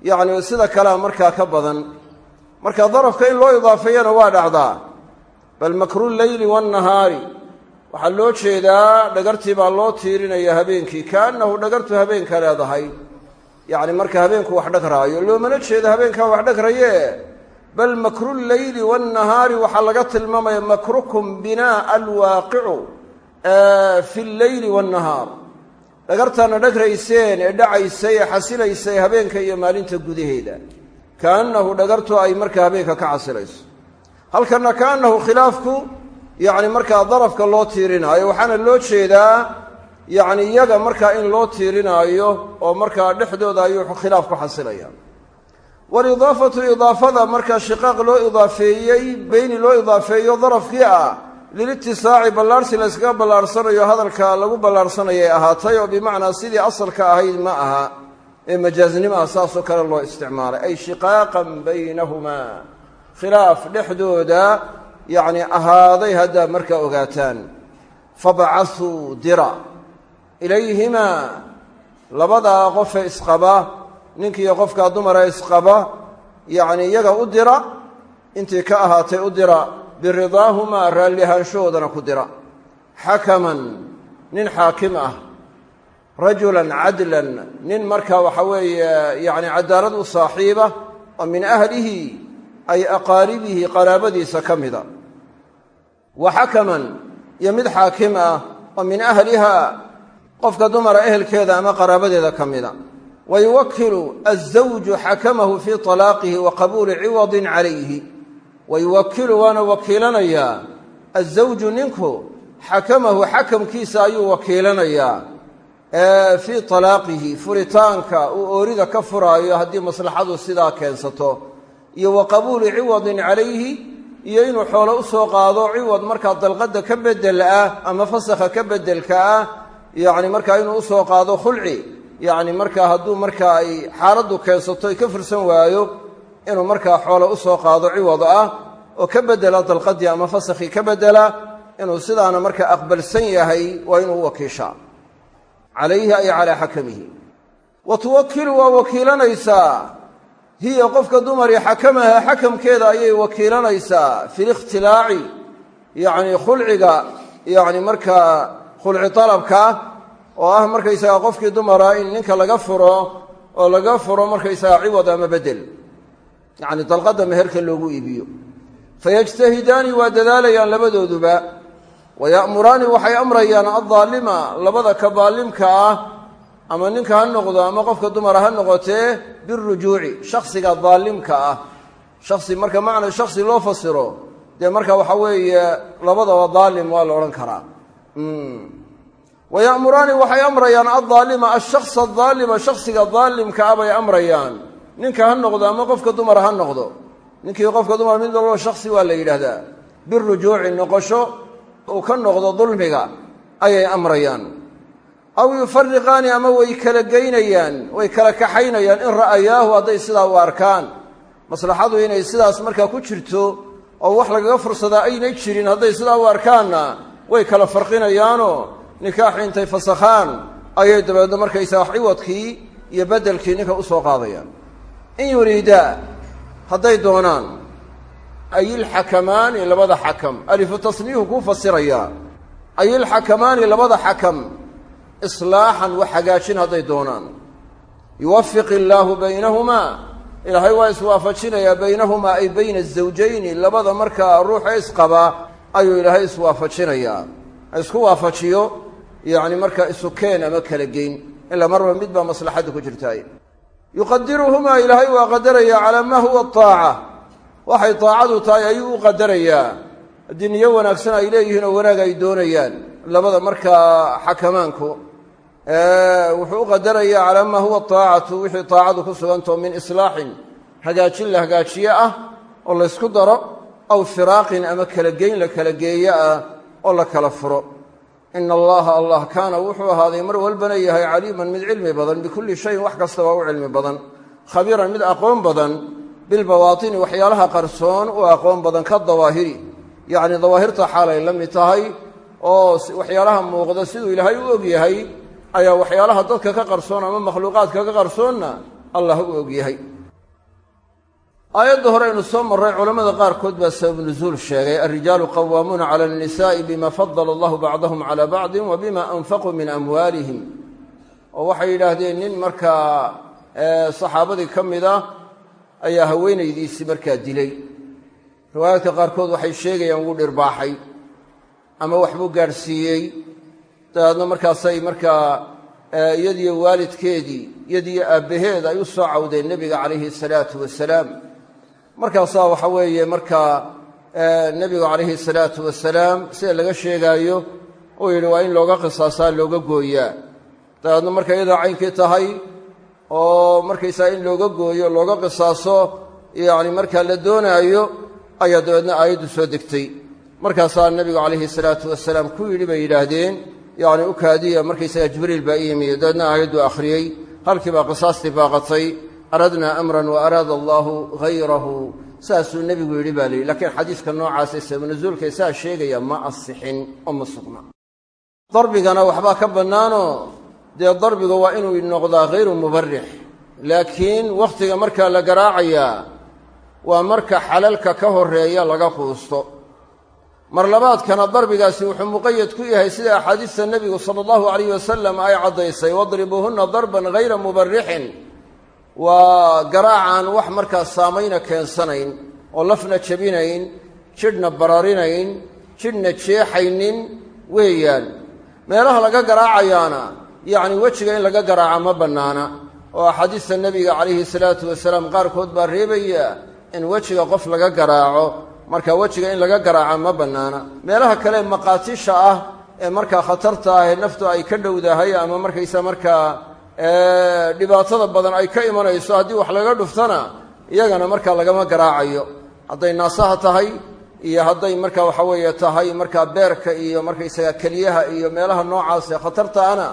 yacni sida kalea markaa ka badan. Marka darafka in loo idaafeeyana waa dhacdaa. Bal makru leyli waannahaari waxaa loo jeedaa dhagartii baa loo tiirinaya habeenkii kaannahu dhagartu habeenka leedahay. Yacni marka habeenku wax dhagraayo loomana jeedo habeenkaa wax dhagraye bal makru leyli waannahaari waxaa laga tilmaamaya makrukum binaa alwaaqicu fi lleyli waannahaar dhagartaana dhagrayseen ee dhacaysay ee xasilaysay habeenka iyo maalinta gudaheeda. Kaannahu dhagartu ay markaa habeenka ka xasilayso. Halkanna kaannahu khilaafku yacni markaa darafka loo tiirinaayo waxaana loo jeedaa yacni iyaga markaa in loo tiirinaayo oo markaa dhexdooda ayuu khilaaf ku xasilaya walidaafatu idaafada markaa shiqaaq loo idaafeeyey beyni loo idaafeeyo darafkii ah lilitisaaci ballaarhsi la yskaga ballaarsanayo hadalka lagu ballaarsanayay ahaatay oo bimacnaa sidii asalka ahayd ma aha ee majaaznimo ah saasoo kale loo isticmaalay. Ay shiqaaqan baynahumaa khilaaf dhexdooda yacni ahaaday haddaad markaa ogaataan. Fabacasuu dira ilayhimaa labadaa qofe isqaba ninkiiyo qofkaa dumara isqaba yacni iyaga u dira intii ka ahaatay u dira biridaahumaa raalli ahaanshahoodana ku dira. Xakaman nin xaakim ah. Rajulan cadlan nin markaa waxa weeye yacni cadaalad u saaxiiba oo min ahlihi ay aqaaribihi qaraabadiisa ka mida. Wa xakaman iyo mid xaakim ah oo min ahliha qofka dumara ehelkeeda ama qaraabadeeda ka mida wa yuwakilu azawju xakamahu fii talaaqihi wa qabuuli ciwadin calayhi wa yuwakilu waana wakiilanayaa azawju ninku xakamahu xakamkiisa ayuu wakiilanayaa fii talaaqihi furitaanka uu oorida ka furaayo haddii maslaxadu sidaa keensato iyo wa qabuuli ciwadin calayhi iyo inuu xoolo u soo qaado ciwad markaa dalqadda ka bedel ah ama fasakha ka bedelka ah yacni inuu u soo qaado khulci yacni markaa hadduu markaa ay xaaladdu keensato ay ka fursan waayo inuu markaa xoolo u soo qaado ciwad ah oo ka bedela dalqadii ama fasakhii ka bedela inuu sidaana markaa aqbalsan yahay waa inuu u wakiishaa. Calayhi ay calaa xakamihi. Wa tuwakilu waa wakiilanaysaa. Hiya qofka dumari xakamaha xakamkeeda ayay wakiilanaysaa. Fi likhtilaaci yacni khulciga yacni markaa khulci dalabka oo ah markaysagaa qofkii dumara in ninka laga furo oo laga furo markaysagaa ciwad ama bedel. Yacni dalqadda meherka loogu iibiyo. Fayajtahidaani waa dadaalayaan labadooduba. Waya'muraani waxay amrayaan addaalima labada ka daalimka ah ama ninka ha noqdo ama qofka dumara ha noqotee birujuuci shaksiga daalimka ah. Shaksi marka macna shaksi loo fasiro dee marka waxa weeye labadaba daalim waa la odhan karaa waya'muraani waxay amrayaan addaalima ashaksa adaalima shaksiga daalimka ah bay amrayaan ninka ha noqdo ama qofka dumara ha noqdo ninkii qofka dumar mid walba shaksi waa la yidhaahdaa birujuuci noqosho uu ka noqdo dulmiga ayay amrayaan aw yufariqaani ama way kala geynayaan way kala kaxaynayaan in ra'ayaahu hadday sidaa u arkaan maslaxadu inay sidaas markaa ku jirto oo wax lagaga fursadaa aynay jirin hadday sidaa u arkaanna way kala farqinayaanoo nikaaxi intay fasakhaan ayay dabeedno markaysaga ciwadkii iyo beddelkii ninka u soo qaadayaan. In yuriidaa hadday doonaan ayilxakamaani labada xakam alifu tasniihu kuu fasirayaa ayilxakamaani labada xakam islaaxan wax hagaajin hadday doonaan. Yuwafiq illaahu baynahumaa ilaahay waa iswaafajinayaa baynahumaa ay bayna azawjayni labada markaa ruuxa isqaba ayuu ilaahay iswaafajinayaa ha isku waafajiyo yacni markaa isukeen ama kala geyn ilaa marba mid baa maslaxadda ku jirtaay. Yuqadiruhumaa ilaahay waa qadarayaa calaa maa huwa aaca waxay daacadu tahay ayuu u qadarayaa. Haddii niyo wanaagsan ay leeyihiin oo wanaag ay doonayaan labada markaa xakamaanku wuxuu u qadarayaa calaa maa huwa aacatu wixii taacadu ku sugantao min islaaxin hagaajin la hagaajiye ah oo laysku daro aw firaaqin ama kala geyn la kala geeye ah oo la kala furo ina allaha allah kaana wuxuu ahaaday mar walbana yahay caliiman mid cilmi badan bikulli shayin wax kasta waa u cilmi badan khabiiran mid aqoon badan bilbawaatini waxyaalaha qarsoon u aqoon badan ka dawaahiri yacni dawaahirta xaalay la mid tahay oo waxyaalaha muuqda siduu ilaahay u og yahay ayaa waxyaalaha dadka ka qarsoon ama makhluuqaadka ka qarsoonna allah u og yahay aayadda hore aynu soo marray culammada qaarkood baa sabab nusuul sheegay alrijaalu qawaamuuna cala annisaa'i bima fadala allahu bacdahum calaa bacdin wa bima anfaquu min amwaalihim. Oo waxay yidhaahdeen nin markaa saxaabadii ka mid ah ayaa haweenaydiisii markaa dilay. Riwaayaadka qaarkood waxay sheegayaan wuu dhirbaaxay ama waxbuu gaadhsiiyey. Dabeedna markaasay markaa iyadiyo waalidkeedii iyadiyo aabbaheed ay u soo cawdeen nebiga calayhi salaatu wasalaam markaasaa waxa weeye markaa nebigu calayhi salaatu wasalaam sida laga sheegaayo uu yidhi waa in looga qisaasaa looga gooyaa. Dabeedna marka iyadaa caynkii tahay oo markaysaa in looga gooyo looga qisaaso yacni markaa la doonaayo ayaa dabeedna aayaddu soo degtay. Markaasaa nebigu calayhi salaatu wasalaam ku yidhi bay yidhaahdeen yacni u kaadiya markaysaga jibriil baa i yimi dabeedna aayaddu akhriyey halkii baa qisaastii baaqatay aradnaa amran wa araada allaahu hayrahu saasuu nebigu yidhi baa layidhi lakiin xadiiska noocaasee sabanusuulkae saa sheegaya ma asixin oo ma sugna. Darbigana waxbaa ka bannaanoo dee darbiga waa inuu noqdaa hayru mubarix laakiin wakhtiga markaa la garaacayaa waa marka xalalka ka horreeya laga quusto. Mar labaadkana darbigaasi wuxuu muqayad ku yahay sida axaadiista nebigu sala allahu alayh wasalam ay caddaysay wadribuuhunna darban hayra mubarixin waa garaacaan wax markaa saamayna keensanayn oo lafna jebinayn jidhna bararinayn jidhna jeexaynin weeyaan. Meelaha laga garaacayaana yacni wejiga in laga garaaca ma bannaana. Oo axaadiista nebiga calayhi salaatu wasalaam qaarkood baa reebaya in wejiga qof laga garaaco. Marka wejiga in laga garaaca ma bannaana. Meelaha kale maqaatisha ah ee markaa khatarta ah ee naftu ay ka dhowdahay ama markaysa markaa dhibaatada badan ay ka imanayso haddii wax laga dhuftana iyagana markaa lagama garaacayo. Hadday naasaha tahay iyo hadday marka waxa weeye tahay markaa beerka iyo markaysaga keliyaha iyo meelaha noocaas ee khatartaana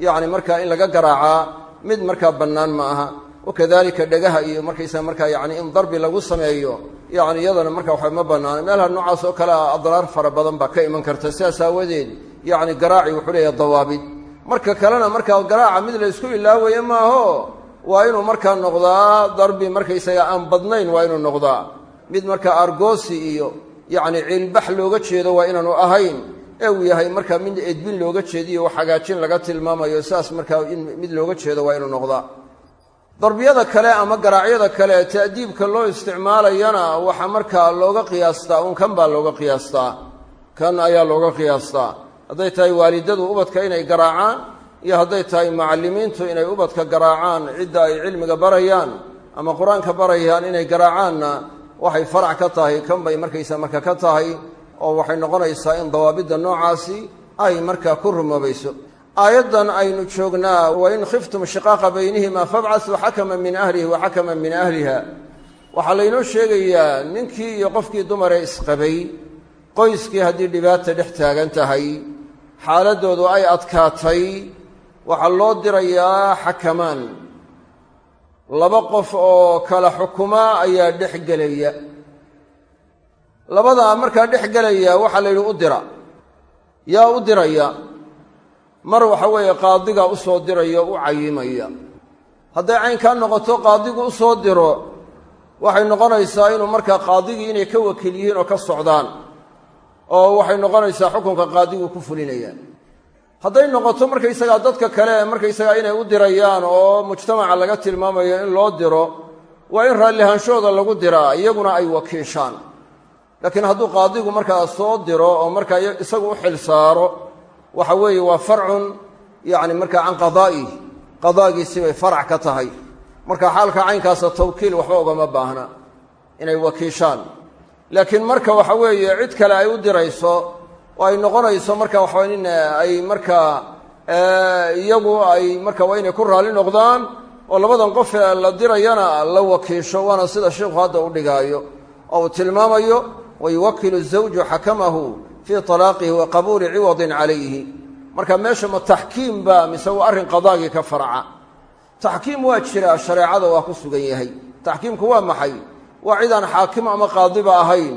yacni markaa in laga garaacaa mid markaa bannaan ma aha. Wakadalika dhegaha iyo markaysaga markaa yani in darbi lagu sameeyo yani iyadana marka waxa ma bannaana meelaha noocaas oo kale a adraar fara badan baa ka iman karta. Sidaas aawadeed yacni garaaci wuxuu leeyahay dawaabid marka kalena markaa garaaca mid la ysku ilaawaye maaho waa inuu markaa noqdaa darbi markaysaga aan badnayn waa inuu noqdaa. Mid markaa argoosi iyo yacni ciilbax looga jeedo waa inaanu ahayn. Ee uu yahay markaa mid edbin looga jeediyo wax hagaajin laga tilmaamayo sidaas markaa mid looga jeedo waa inuu noqdaa. Darbiyada kale ama garaacyada kale ta'diibka loo isticmaalayana waxaa markaa looga qiyaastaa uun kan baa looga qiyaastaa. Kan ayaa looga qiyaastaa hadday tahay waalidadu ubadka inay garaacaan iyo hadday tahay mucallimiintu inay ubadka garaacaan cidda ay cilmiga barayaan ama qur'aanka barayaan inay garaacaanna waxay farac ka tahay kan bay markaysa marka ka tahay oo waxay noqonaysaa in dawaabidda noocaasi ay markaa ku rumoobayso. Aayaddan aynu joognaa wain khiftum shiqaaqa baynihima fabcasuu xakaman min ahlihi wa xakaman min ahliha. Waxaa laynoo sheegayaa ninkii iyo qofkii dumaree isqabay qoyskii haddii dhibaata dhex taagan tahay xaaladdoodu ay adkaatay waxaa loo dirayaa xakamaan. Laba qof oo kala xukuma ayaa dhex gelaya. Labadaa markaa dhex gelaya waxaa la yidhi u dira. Yaa u diraya. Mar waxa weeye qaadiga u soo diraya u cayimaya. Hadday caynkaa noqoto qaadigu u soo diro waxay noqonaysaa inuu markaa qaadigii inay ka wakiil yihiin oo ka socdaan oo waxay noqonaysaa xukunka qaadigu ku fulinayaan. Hadday noqoto markaysagaa dadka kale markaysagaa inay u dirayaan oo mujtamaca laga tilmaamayo in loo diro waa in raallihaanshooda lagu diraa iyaguna ay wakiishaan. Laakiin hadduu qaadigu markaa soo diro oo markaa isagu u xil saaro waxa weeye waa farcun yacni markaa can qadaa'ihi qadaagiisii bay farac ka tahay. Marka xaalka caynkaasa tawkiil waxba ugama baahna inay wakiishaan laakiin marka waxa weeye cid kale ay u dirayso oo ay noqonayso marka waxaa in ay markaa iyagu ay marka waa inay ku raalli noqdaan oo labadan qof ee la dirayana la wakiisho waana sida sheikhu hadda u dhigaayo oo uu tilmaamayo wayuwakilu zawju xakamahu fii talaaqihi wa qabuuli ciwadin calayhi. Marka meesha ma taxkiim ba mise waa arrin qadaagii ka farca taxkiim waa jiraa shareecada waa ku sugan yahay. Taxkiimku waa maxay waa cidaan xaakim ama qaadiba ahayn.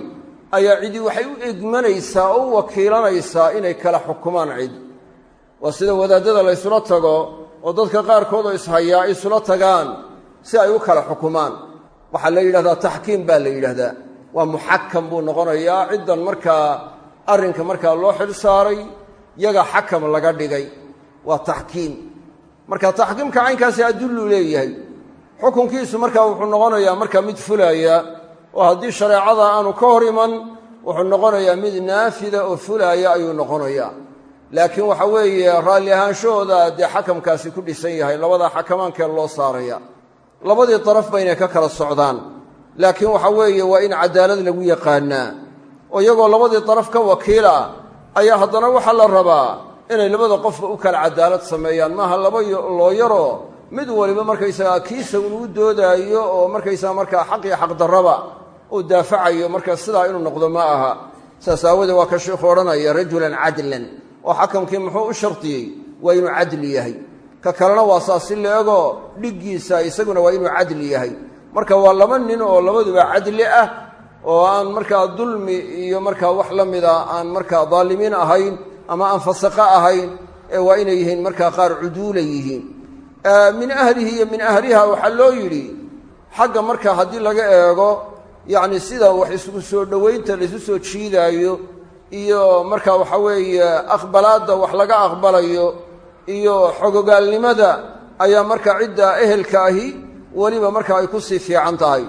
Ayaa cidi waxay u egmanaysaa oo u wakiilanaysaa inay kala xukumaan cid. Waa sida wadaadada la ysula tago oo dadka qaarkood oo ishayaa ay isula tagaan si ay u kala xukumaan. Waxaa la yidhahdaa taxkiim baa la yidhaahdaa waa muxakam buu noqonayaa. Ciddan markaa arrinka markaa loo xil saaray yaga xakam laga dhigay. Waa taxkiim. Marka taxkiimka caynkaasi adullu leeyahay xukunkiisu markaa wuxuu noqonayaa markaa mid fulaya oo haddii shareecada aanu ka hor iman wuxuu noqonayaa mid naafida oo fulaya ayuu noqonayaa. Laakiin waxa weeye raalli ahaanshahooda dee xakamkaasi ku dhisan yahay labada xakamaankee loo saaraya. Labadii daraf inay ka kala socdaan. Laakiin waxa weeye waa in cadaalad lagu yaqaanaa. Oo iyagoo labadii daraf ka wakiil ah ayaa haddana waxaa la rabaa inay labada qofba u kala cadaalad sameeyaan. Maaha laba looyaroo mid waliba markaysagaa kiisa uu doodaayo oo markaysaga markaa xaq iyo xaqdarraba uu daafacayo marka sidaa inuu noqdo ma aha. Saas aawadee waa ka sheikhu odhanaya rajulan cadlan. Oo xakamkii muxuu u shardiyey waa inuu cadli yahay. Ka kalena waa saas si leegoo dhiggiisa isaguna waa inuu cadli yahay. Marka waa laba nin oo labaduba cadli ah oo aan markaa dulmi iyo markaa wax la mida aan markaa daalimiin ahayn ama aan fasaqo ahayn ee waa inay yihiin markaa qaar cuduula yihiin min ahlihi iyo min ahliha waxaa loo yidhi xagga marka haddii laga eego yacni sida wax isugu soo dhowaynta laisu soo jiidaayo iyo marka waxa weeye aqbalaadda wax laga aqbalayo iyo xogogaalnimada ayaa marka cidda ehelka ahi weliba marka ay ku sii fiican tahay.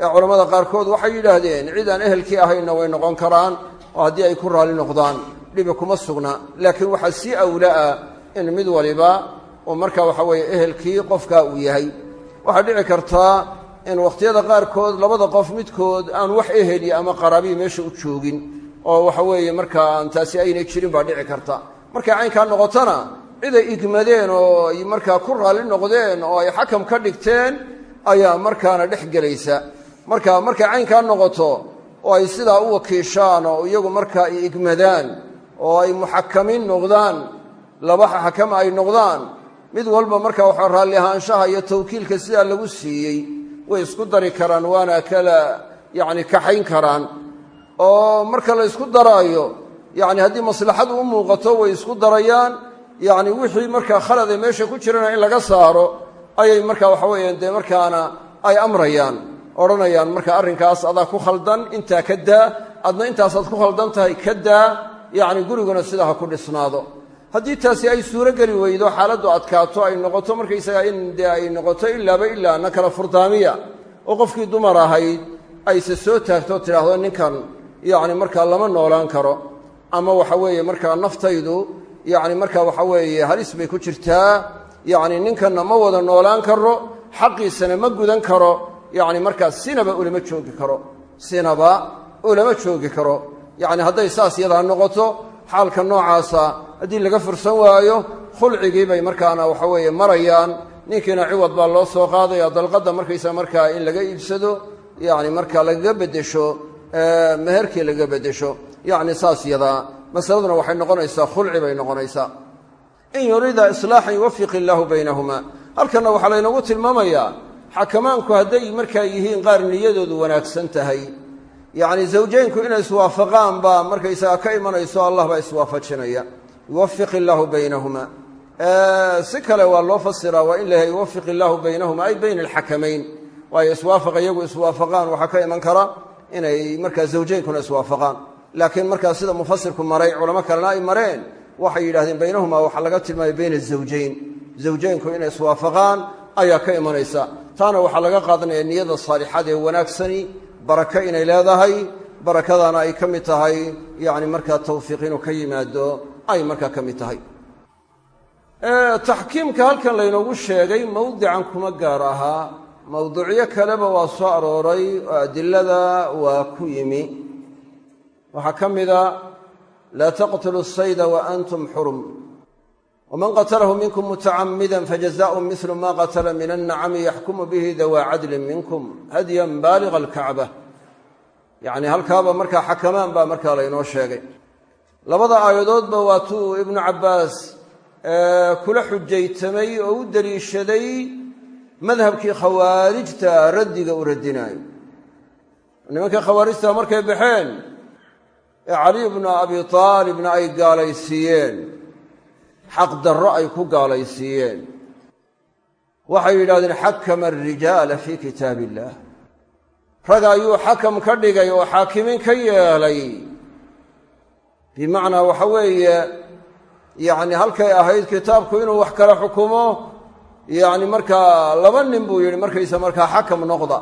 Ee culammada qaarkood waxay yidhaahdeen cid aan ehelkii ahaynna way noqon karaan oo haddii ay ku raalli noqdaan dhibi kuma sugna. Laakiin waxaa sii awla ah in mid waliba oo marka waxa weeye ehelkii qofkaa uu yahay. Waxaa dhici kartaa in wakhtiyada qaarkood labada qof midkood aan wax eheli ama qaraabiyi meesha u joogin oo waxa weeye markaa taasi aynay jirin baa dhici karta. Markay caynkaa noqotona ciday igmadeen oo ay markaa ku raalli noqdeen oo ay xakam ka dhigteen ayaa markaana dhex gelaysa. Marka markay caynkaa noqoto oo ay sidaa u wakiishaan oo iyagu markaa ay igmadaan oo ay muxakamiin noqdaan laba xakam ay noqdaan mid walba marka waxa raalli ahaanshaha iyo tawkiilka sidaa lagu siiyey way isku dari karaan waana kala yacni kaxayn karaan. Oo marka la isku daraayo yacni haddii maslaxadu u muuqato way isku darayaan. Yacni wixii markaa khalade meesha ku jirana in laga saaro ayay marka waxa weeyaan dee markaana ay amrayaan odhanayaan marka arrinkaas adaa ku khaldan intaa ka daa adna intaasaad ku khaldan tahay ka daa. Yacni guriguna sidaa ha ku dhisnaado haddii taasi ay suuro geli weydo xaaladdu adkaato ay noqoto markaysagaa in dee ay noqoto ilaaba ilaa na kala furdaamiya. Oo qofkii dumar ahayd ayse soo taagto tidhaahdo ninkan yacni markaa lama noolaan karo. Ama waxa weeye markaa naftaydu yacni markaa waxa weeye halis bay ku jirtaa. Yacni ninkanna ma wada noolaan karo xaqiisana ma gudan karo. Yacni markaa sinaba ulama joogi karo. Sinaba ulama joogi karo. Yacni hadday saas yadaa noqoto xaalka noocaasa haddii laga fursan waayo khulcigii bay markaana waxa weeye marayaan. Ninkiina ciwad baa loo soo qaadaya dalqadda markaysa markaa in laga iibsado yacni markaa lagaga beddesho meherkii lagaga beddesho. Yacni saas yadaa. Masaladuna waxay noqonaysaa khulci bay noqonaysaa. In yuriida islaaxan yuwafiq illaahu baynahuma. Halkanna waxaa laynoogu tilmaamayaa xakamaanku hadday markaa yihiin qaar niyadoodu wanaagsan tahay. Yacni zawjeynku inay iswaafaqaan baa markaysaga ka imanayso allah baa iswaafajinaya yuwafiq illaahu baynahuma. Si kale waa loo fasiraa waa in la yuwafiq illaahu baynahuma ay bayna alxakamayn. Waayo iswaafaqa iyagu iswaafaqaan waxaa ka iman kara inay markaa zawjeynkuna iswaafaqaan. Laakiin markaa sida mufasirku maray culamo kalena ay mareen waxay yidhahdeen baynahuma waxaa laga tilmaamay bayna zawjayn. Zawjeynku inay iswaafaqaan ayaa ka imanaysa. Taana waxaa laga qaadanaya niyada saalixad ee wanaagsani barako inay leedahay barakadaana ay ka mid tahay ay markaa ka mid tahay. Taxkiimka halkan laynoogu sheegay mowdican kuma gaar ahaa mowduucyo kaleba waa soo arooray oo adilada waa ku yimi. Waxaa ka mida laa taqtulu sayda wa antum xurum wman qatalahu minkum mutacamida fajazaءu mil ma qatla min annacami yaxkumu bihi dawaa cadlin minkum hadyan baaliga alkacba. Yacni halkaaba markaa xakamaan baa markaa laynoo sheegay labada aayadoodba waatuu ibnu cabbaas kula xujaytamay oo u deliishaday madhabkii khawaarijta raddiga u radinaayo nimankii khawaarijta markay baxeen ee caliy bnu abi taalibna ay gaalaysiiyeen. Xaq darro ay ku gaalaysiiyeen. Waxay yidhahdeen xakama arijaala fii kitaab illaah rag ayuu xakam ka dhigay oo xaakimin ka yeelay bimacnaa waxa weeye yacni halkay ahayd kitaabku inuu wax kala xukumo yacni markaa laba nin buu yidhi markaysa markaa xakam noqda.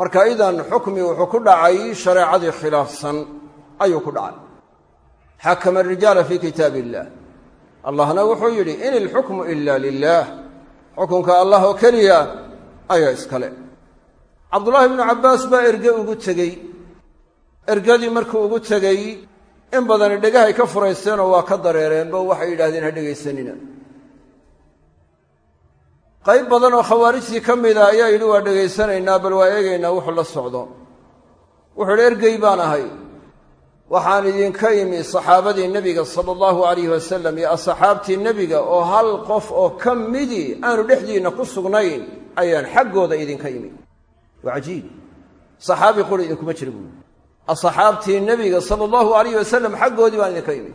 Marka idan xukmi wuxuu ku dhacay shareecadii khilaafsan ayuu ku dhacay. Xakama arijaala fii kitaab illah allahna wuxuu yidhi in ilxukmu ila lilah xukunka allah oo keliya ayaa iskale. Cabdullaahi bnu cabbaas baa erge ugu tegey. Ergadii markuu ugu tegey in badani dhegahay ka furaysteenoo waa ka dareereenba waxay yidhahdeen ha dhegaysanina qayb badan oo khawaarijtii ka mida ayaa yidhi waa dhegaysanaynaa bal waa eegaynaa wuxuu la socdo. Wuxuu ergey baan ahay. Waxaan idinka imi saxaabadii nebiga sala allahu alayhi wasalam iyo asxaabtii nebiga oo hal qof oo ka midii aanu dhexdiinna ku sugnayn ayaan xaggooda idinka imi waa cajiib. Saxaabi quri idinkuma jira buui asxaabtii nebiga sala allahu alayh wasalam xaggoodii baan idinka imi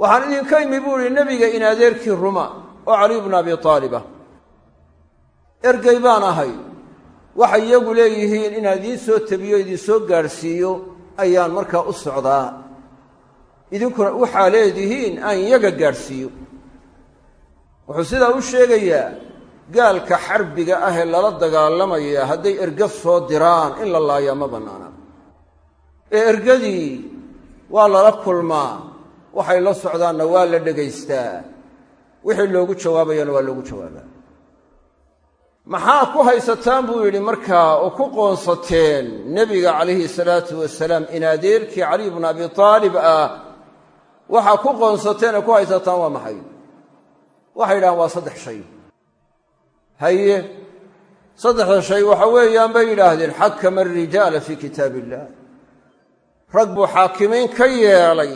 waxaan idinka imi buu ihi nebiga in adeerkii ruma oo caliy bnu abi taaliba ergey baan ahay. Waxay iyagu leeyihiin inaan idiin soo tebiyo idin soo gaadhsiiyo ayaan markaa u socdaa. Idinkuna waxaa leedihiin aan iyaga gaadhsiiyo wuxuu sidaa u sheegayaa gaalka xarbiga ah ee lala dagaalamaya hadday erga soo diraan in la laayaa ma bannaana ee ergadii waa lala kulmaa waxay la socdaanna waa la dhegaystaa. Wixii loogu jawaabayana waa loogu jawaabaa. Maxaa ku haysataan buu yidhi markaa oo ku qoonsateen nebiga calayhi salaatu wasalaam in adeerkii caliy bnu abi taalib ah waxaa ku qoonsateen ee ku haysataan waa maxay? Waxay yidhahaan waa saddex shay. Haye saddexda shay waxa weeyaan bay yidhaahdeen xakama arijaala fii kitaab illah rag buu xaakimiin ka yeelay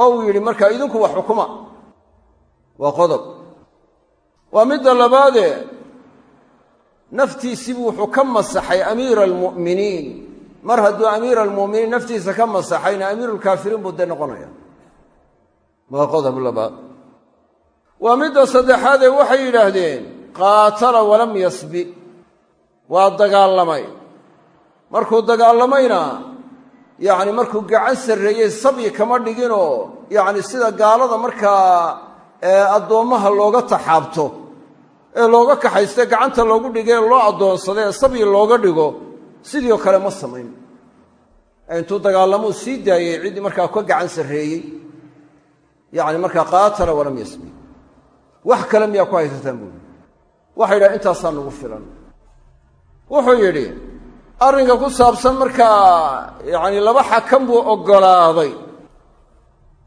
oo uu yidhi markaa idinku wax xukuma. Waa qodob. Waa midda labaadee naftiisiibuu wuxuu ka masaxay amiira almu'miniin. Mar hadduu amiira almu'miniin naftiisa ka masaxayna amiirulkaafiriin buu dee noqonaya waa qodob labaad. Waa midda saddexaadee waxay yidhaahdeen qaatala walam yasbi. Waa dagaalamay markuu dagaalamayna yacni markuu gacan sarreeyey sabyi kama dhiginoo yacni sida gaalada markaa addoommaha looga taxaabto ee looga kaxayste gacanta loogu dhigee loo addoonsada ee sabyi looga dhigo sidiioo kale ma samayn. Intuu dagaalamuu sii daayey ciddii markaa ka gacan sarreeyey. Yacni markaa qaatala walam yasbi wax kale miyaa ku haysataan buuli waxay yidhaha intaasaa nagu filan. Wuxuu yidhi arrinka ku saabsan markaa yacni laba xakam buu oggolaaday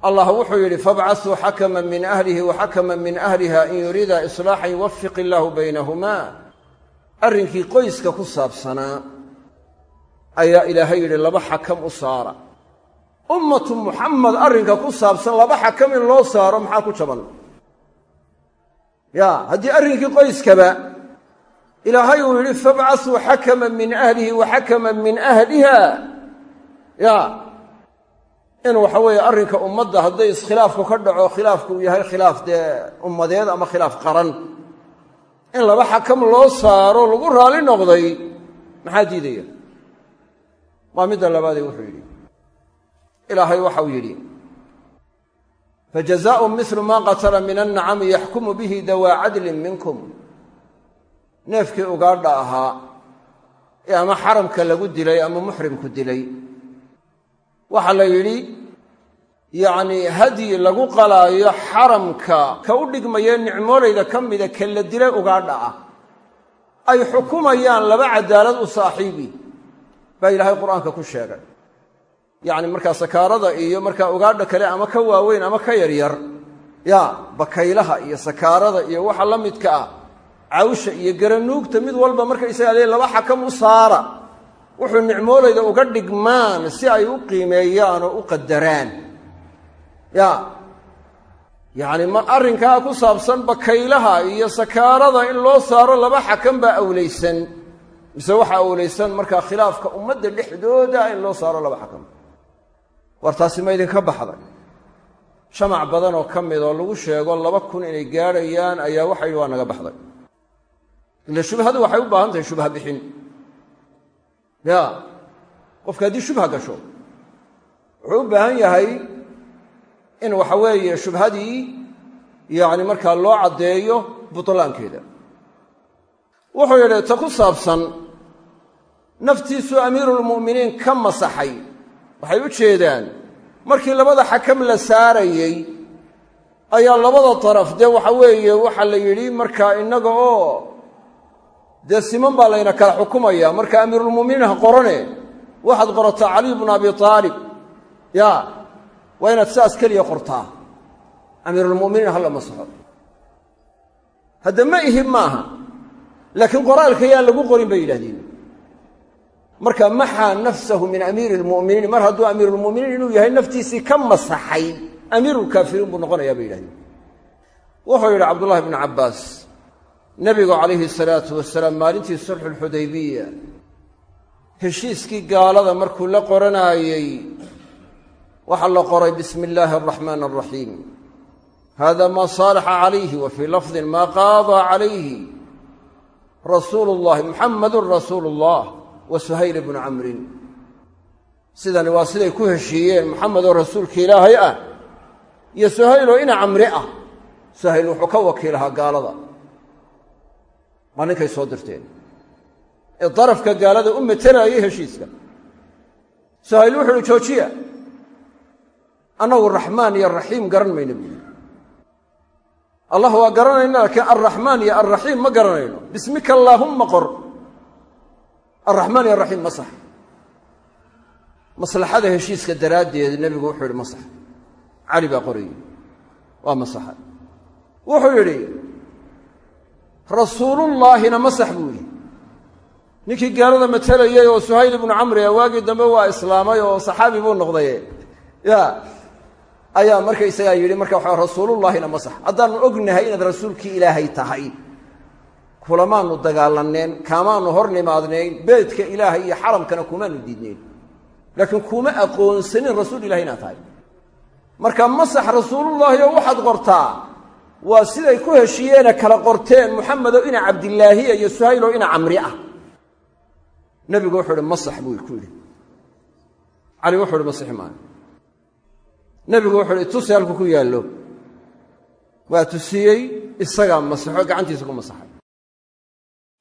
allah wuxuu yidhi fabcasuu xakaman min ahlihi wa xakaman min ahliha in yuriida islaaxan yuwafiq illaahu baynahumaa arrinkii qoyska ku saabsanaa ayaa ilaahay yidhi laba xakam u saara. Ummatu muxamed arrinka ku saabsan laba xakam in loo saaro maxaa ku jaban? Ya haddii arrinkii qoyskaba ilaahay uu yidhi fabcasuu xakaman min ahlihi wa xakaman min ahliha. Ya. In waxa weeye arrinka ummadda hadday iskhilaafku ka dhaco khilaafku uu yahay khilaaf dee ummadeed ama khilaaf qaran. In laba xakam loo saaro lagu raali noqday maxaa diidaya? Waa midda labaadee wuxuu yidhi. Ilaahay waxau yidhi fajazaa'un milu maa qatala min annacami yaxkumu bihi dawaa cadlin minkum neefkii ugaadha ahaa ee ama xaramka lagu dilay ama muxrimku dilay. Waxaa la yidhi yacnii hadyi lagu qalaayo xaramka ka u dhigmaya nicmoolayda ka mida ka la dilay ugaadha ah ay xukumayaan laba cadaalad u saaxiibi baa ilaahay qur'aanka ku sheegay. Yacni markaa sakaarada iyo markaa ugaadha kale ama ka waaweyn ama ka yaryar ya bakaylaha iyo sakaarada iyo waxa la midka ah cawsha iyo garanuugta mid walba markaysaga le laba xakam u saara wuxuu nicmoolayda uga dhigmaan si ay u qiimeeyaan oo u qadaraan. Ya yacni ma arrinkaa ku saabsan bakaylaha iyo sakaarada in loo saaro laba xakam baa awlaysan mise waxaa awlaysan markaa khilaafka ummadda dhexdooda in loo saaro laba xakam. War taasi ma idinka baxday. Jamac badan oo ka mid oo lagu sheego laba kun inay gaadhayaan ayaa waxa yidhi waa naga baxday ila shubhadu waxay u baahan tahay shubha bixin ya qofka haddii shubha gasho wuxuu u baahan yahay in waxa weeye shubhadii yacni markaa loo caddeeyo butlaankeeda wuxuu yidhi ta ku saabsan naftiisuu amiiruulmu'miniin ka masaxay waxay u jeedaan markii labada xakam la saarayey ayaa labada daraf dee waxa weeye waxaa la yidhi markaa innaga oo dee siman baa layna kala xukumaya. Marka amiiruulmu'miniin ha qorane waxaad qorataa caliy bnu abi aalib ya waa inaad sidaas keliya qortaa. Amiiruulmu'miniin ha la masaxo hadda ma ihib maaha. Laakiin qoraalka yaan lagu qorin bay yidhahdeen marka maxaa nafsahu min amiiri lmu'miniin mar hadduu amiirulmu'miniin inuu yahay naftiisii ka masaxay amiirulkaafiriin buu noqonayaa bay yidhahdeen wuxuu yidhi cabdullahi bnu cabbaas nebigu calayhi salaatu wasalaam maalintii sulxuulxudaybiya heshiiskii gaalada markuu la qoranaayey waxaa la qoray bismi illaahi araxmaan araxiim hada maa saalaxa calayhi wa fii lafdin maa qaadaa calayhi rasuulu llahi muxammadun rasuulu ullah wa suhayl bnu camrin. Sidani waa siday ku heshiiyeen muxamed oo rasuulka ilaahay ah iyo suhayloo ina camri ah. Suhayl wuxuu ka wakiilahaa gaalada waa ninkay soo dirteen. Ee darafka gaalada u matelaayay heshiiska. Suhayl wuxu uhi joojiya annagu raxmaan iyo raxiim garan mayno buuli allah waa garanayna laakiin alraxmaan iyo alraxiim ma garanayno. Bismika allaahumma qor. Alraxmaan iyo araxiim ma sax maslaxada heshiiska daraaddeed nebigu wuxuu yidhi masax. Cali baa qorayey waa masaxa. Wuxuu yidhi rasuulullaahina masax buu yidhi. Ninkii gaalada matelayey oo suhayl ibnu camri a waagii dambe waa islaamay oo saxaabi buu noqdaye ya ayaa markaysagaa yidhi marka waxa rasuulullaahina masax. Haddaannu ognahay inaad rasuulkii ilaahay tahay kulamaannu dagaalaneen kaamaannu hor nimaadnayn beedka ilaahay iyo xaramkana kumaanu diidnayn laakiin kuma aqoonsanin rasuul ilahay inaad tahay. Marka masax rasuulullaahi oo waxaad qortaa waa siday ku heshiiyeene kala qorteen muxamedo ina cabdilaahiya iyo suhayloo ina camri ah. Nebigu wuxuu ihi masax buu ku yidhi. Cali wuxuu ihi masixi maayo nebigu wuxuu ihi tusi halku ku yaallo. Waa tusiyey isagaa masaxo gacantiisa ku masaxay.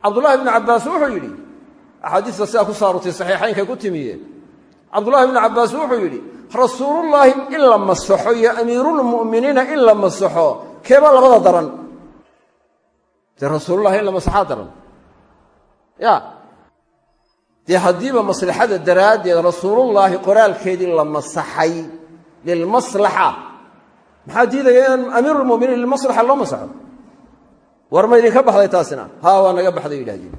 Cabdullahi ibnu cabbaas wuxuu yidhi axaadiista sidaa ku saarutay saxiixaynkay ku timiyeen cabdullahi ibnu cabbaas wuxuu yidhi rasuulullaahi in la masaxo iyo amiirulmu'miniina in la masaxo keeba labada daran. Dee rasuulullahi in la masaxaa daran. Ya. Dee haddiiba maslaxada daraaddeed rasuulullaahi qoraalkeedii la masaxay lilmaslaxa. Maxaa diidaya in amiirulmuminiin lilmaslaxa loo masaxo? War ma idinka baxday taasina? Haa waa naga baxday yidhahdeen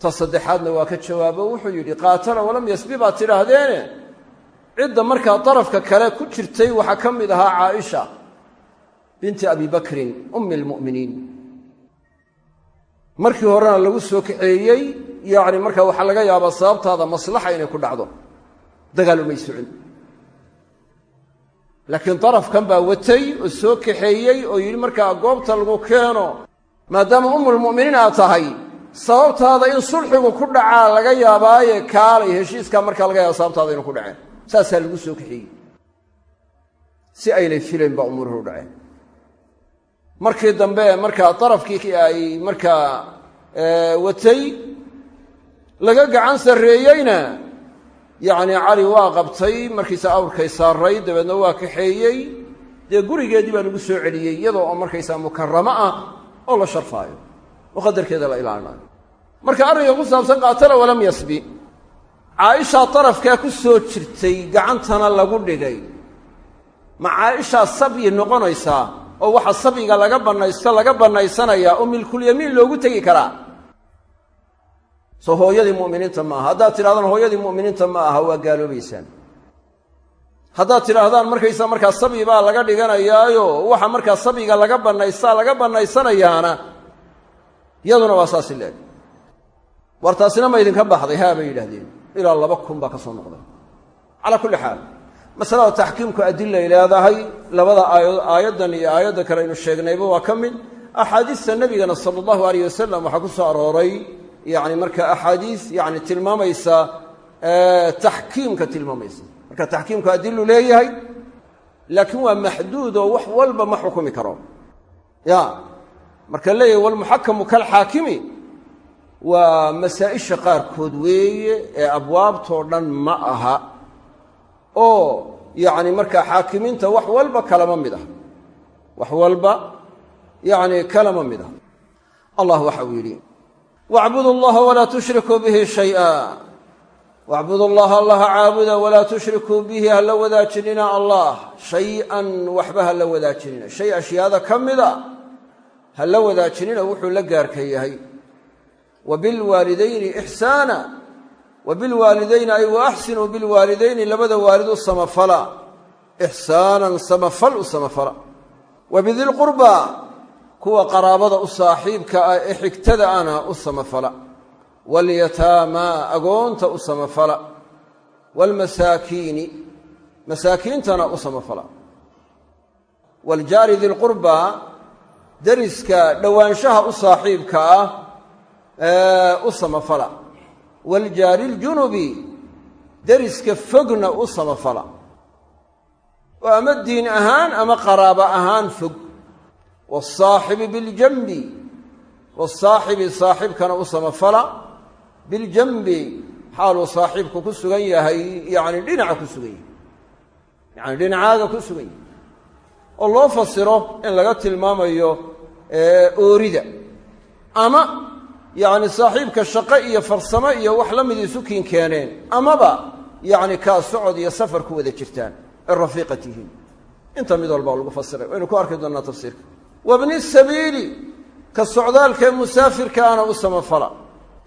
ta saddexaadna waa ka jawaabo wuxuu yidhi qaatala walam yasbi baad tidhaahdeene. Cidda markaa darafka kale ku jirtay waxaa ka mid ahaa caaisha binti abi bakrin ummi almu'miniin markii horena lagu soo kaxeeyey yacni markaa waxaa laga yaabaa sababtaada maslaxa inay ku dhacdo dagaal umay socon laakiin darafkan baa watay oo soo kaxeeyey oo yidhi markaa goobta lagu keeno maadaama ummulmu'miniin aad tahay sababtaada in sulxigu ku dhacaa laga yaabaaye kaalay heshiiskaa markaa laga yaaba sababtaada inuu ku dhaceen saasaa lagu soo kaxeeyey si aynay filayn baa umuuruhu u dhaceen markii dambe markaa darafkii ay markaa watay laga gacan sarreeyeyna. Yacni cali waa qabtay markiisa awrkay saaray dabeedna waa kaxeeyey. Dee gurigeedii baa lagu soo celiyey iyadoo oo markaysaa mukaramo ah oo la sharfaayo. Oo qadarkeeda la ilaalinayo. Marka arrinka ku saabsan qaatala walam yasbi. Caaishaa darafkaa ku soo jirtay gacantana lagu dhigay. Ma caaishaa sabyi noqonaysaa oo waxa sabyiga laga bannaysto laga bannaysanayaa oo milkulyamiin loogu tegi karaa. Soo hooyadii mu'miniinta ma aha. Haddaad tidhahdaan hooyadii mu'miniinta ma aha waa gaaloobaysaan haddaad tidhaahdaan markaysa markaa sabyi baa laga dhiganayaayo waxa markaa sabyiga laga bannaystaa laga bannaysanayaana yaduna waa saasi leeg. War taasina ma idinka baxday haa bay yidhaahdeen. Ilaa laba kun baa ka soo noqday. Calaa kulli xaal masalada taxkiimku adilay leedahay labada aayad aayaddan iyo aayadda kale aynu sheegnayba waa ka mid. Axaadiista nebigana sala allahu alayh wasalam waxaa ku soo arooray yani marka axaadiis yani tilmaamaysa taxkiimka tilmaamaysa. Marka taxkiimku adilu leeyahay laakiin waa maxduud oo wax walba ma xukumi karo. Ya marka leeyahay walmuxakamu kalxaakimi waa masaa-isha qaarkood weeye ee abwaabtoo dhan ma aha. Oo yacni markaa xaakimiinta wax walba kalama mid ah. Wax walba yacni kalama mid ah. Allah waxa uu yidhi wacbudu allaha walaa tushrikuu bihi shay'a. Wacbudu allaha allaha caabuda walaa tushrikuu bihi ha la wadaajinina allah. Shay-an waxba ha la wadaajinina. Shay ashyaada ka mida ha la wadaajinina wuxuu la gaarka yahay. Wa bilwaalidayni wa bilwaalidayni ay wa axsinuu bilwaalidayni labada waalid u samafala. Ixsaanan samafal u samafala. Wa bidilqurbaa kuwa qaraabada u saaxiibka ah ee xigtada ana u samafala. Walyataamaa agoonta u samafala. Waalmasaakiini masaakiintana u samafala. Waaljaari dilqurbaa deriska dhowaanshaha u saaxiibka ah u samafala waaljaari ljunubi deriska fogna u samafala oo ama diin ahaan ama qaraabo ahaan fog waalsaaxibi biljanbi waalsaaxibi saaxiibkana u samafala biljanbi xaaluu saaxiibku ku sugan yahay yacni dhinaca ku sugan yahay yacni dhinacaaga ku sugan yahay oo loo fasiro in laga tilmaamayo oorida yacni saaxiibka shaqo iyo farsamo iyo wax la mid isu kiin keeneen amaba yacni kaa socod iyo safar ku wada jirtaan ee rafiiqa tihiin inta mid walba lagu fasiray waynu ku arki doonnaa tafsiirka. Wabni sabiili ka socdaalkaee musaafirkaana u samafala.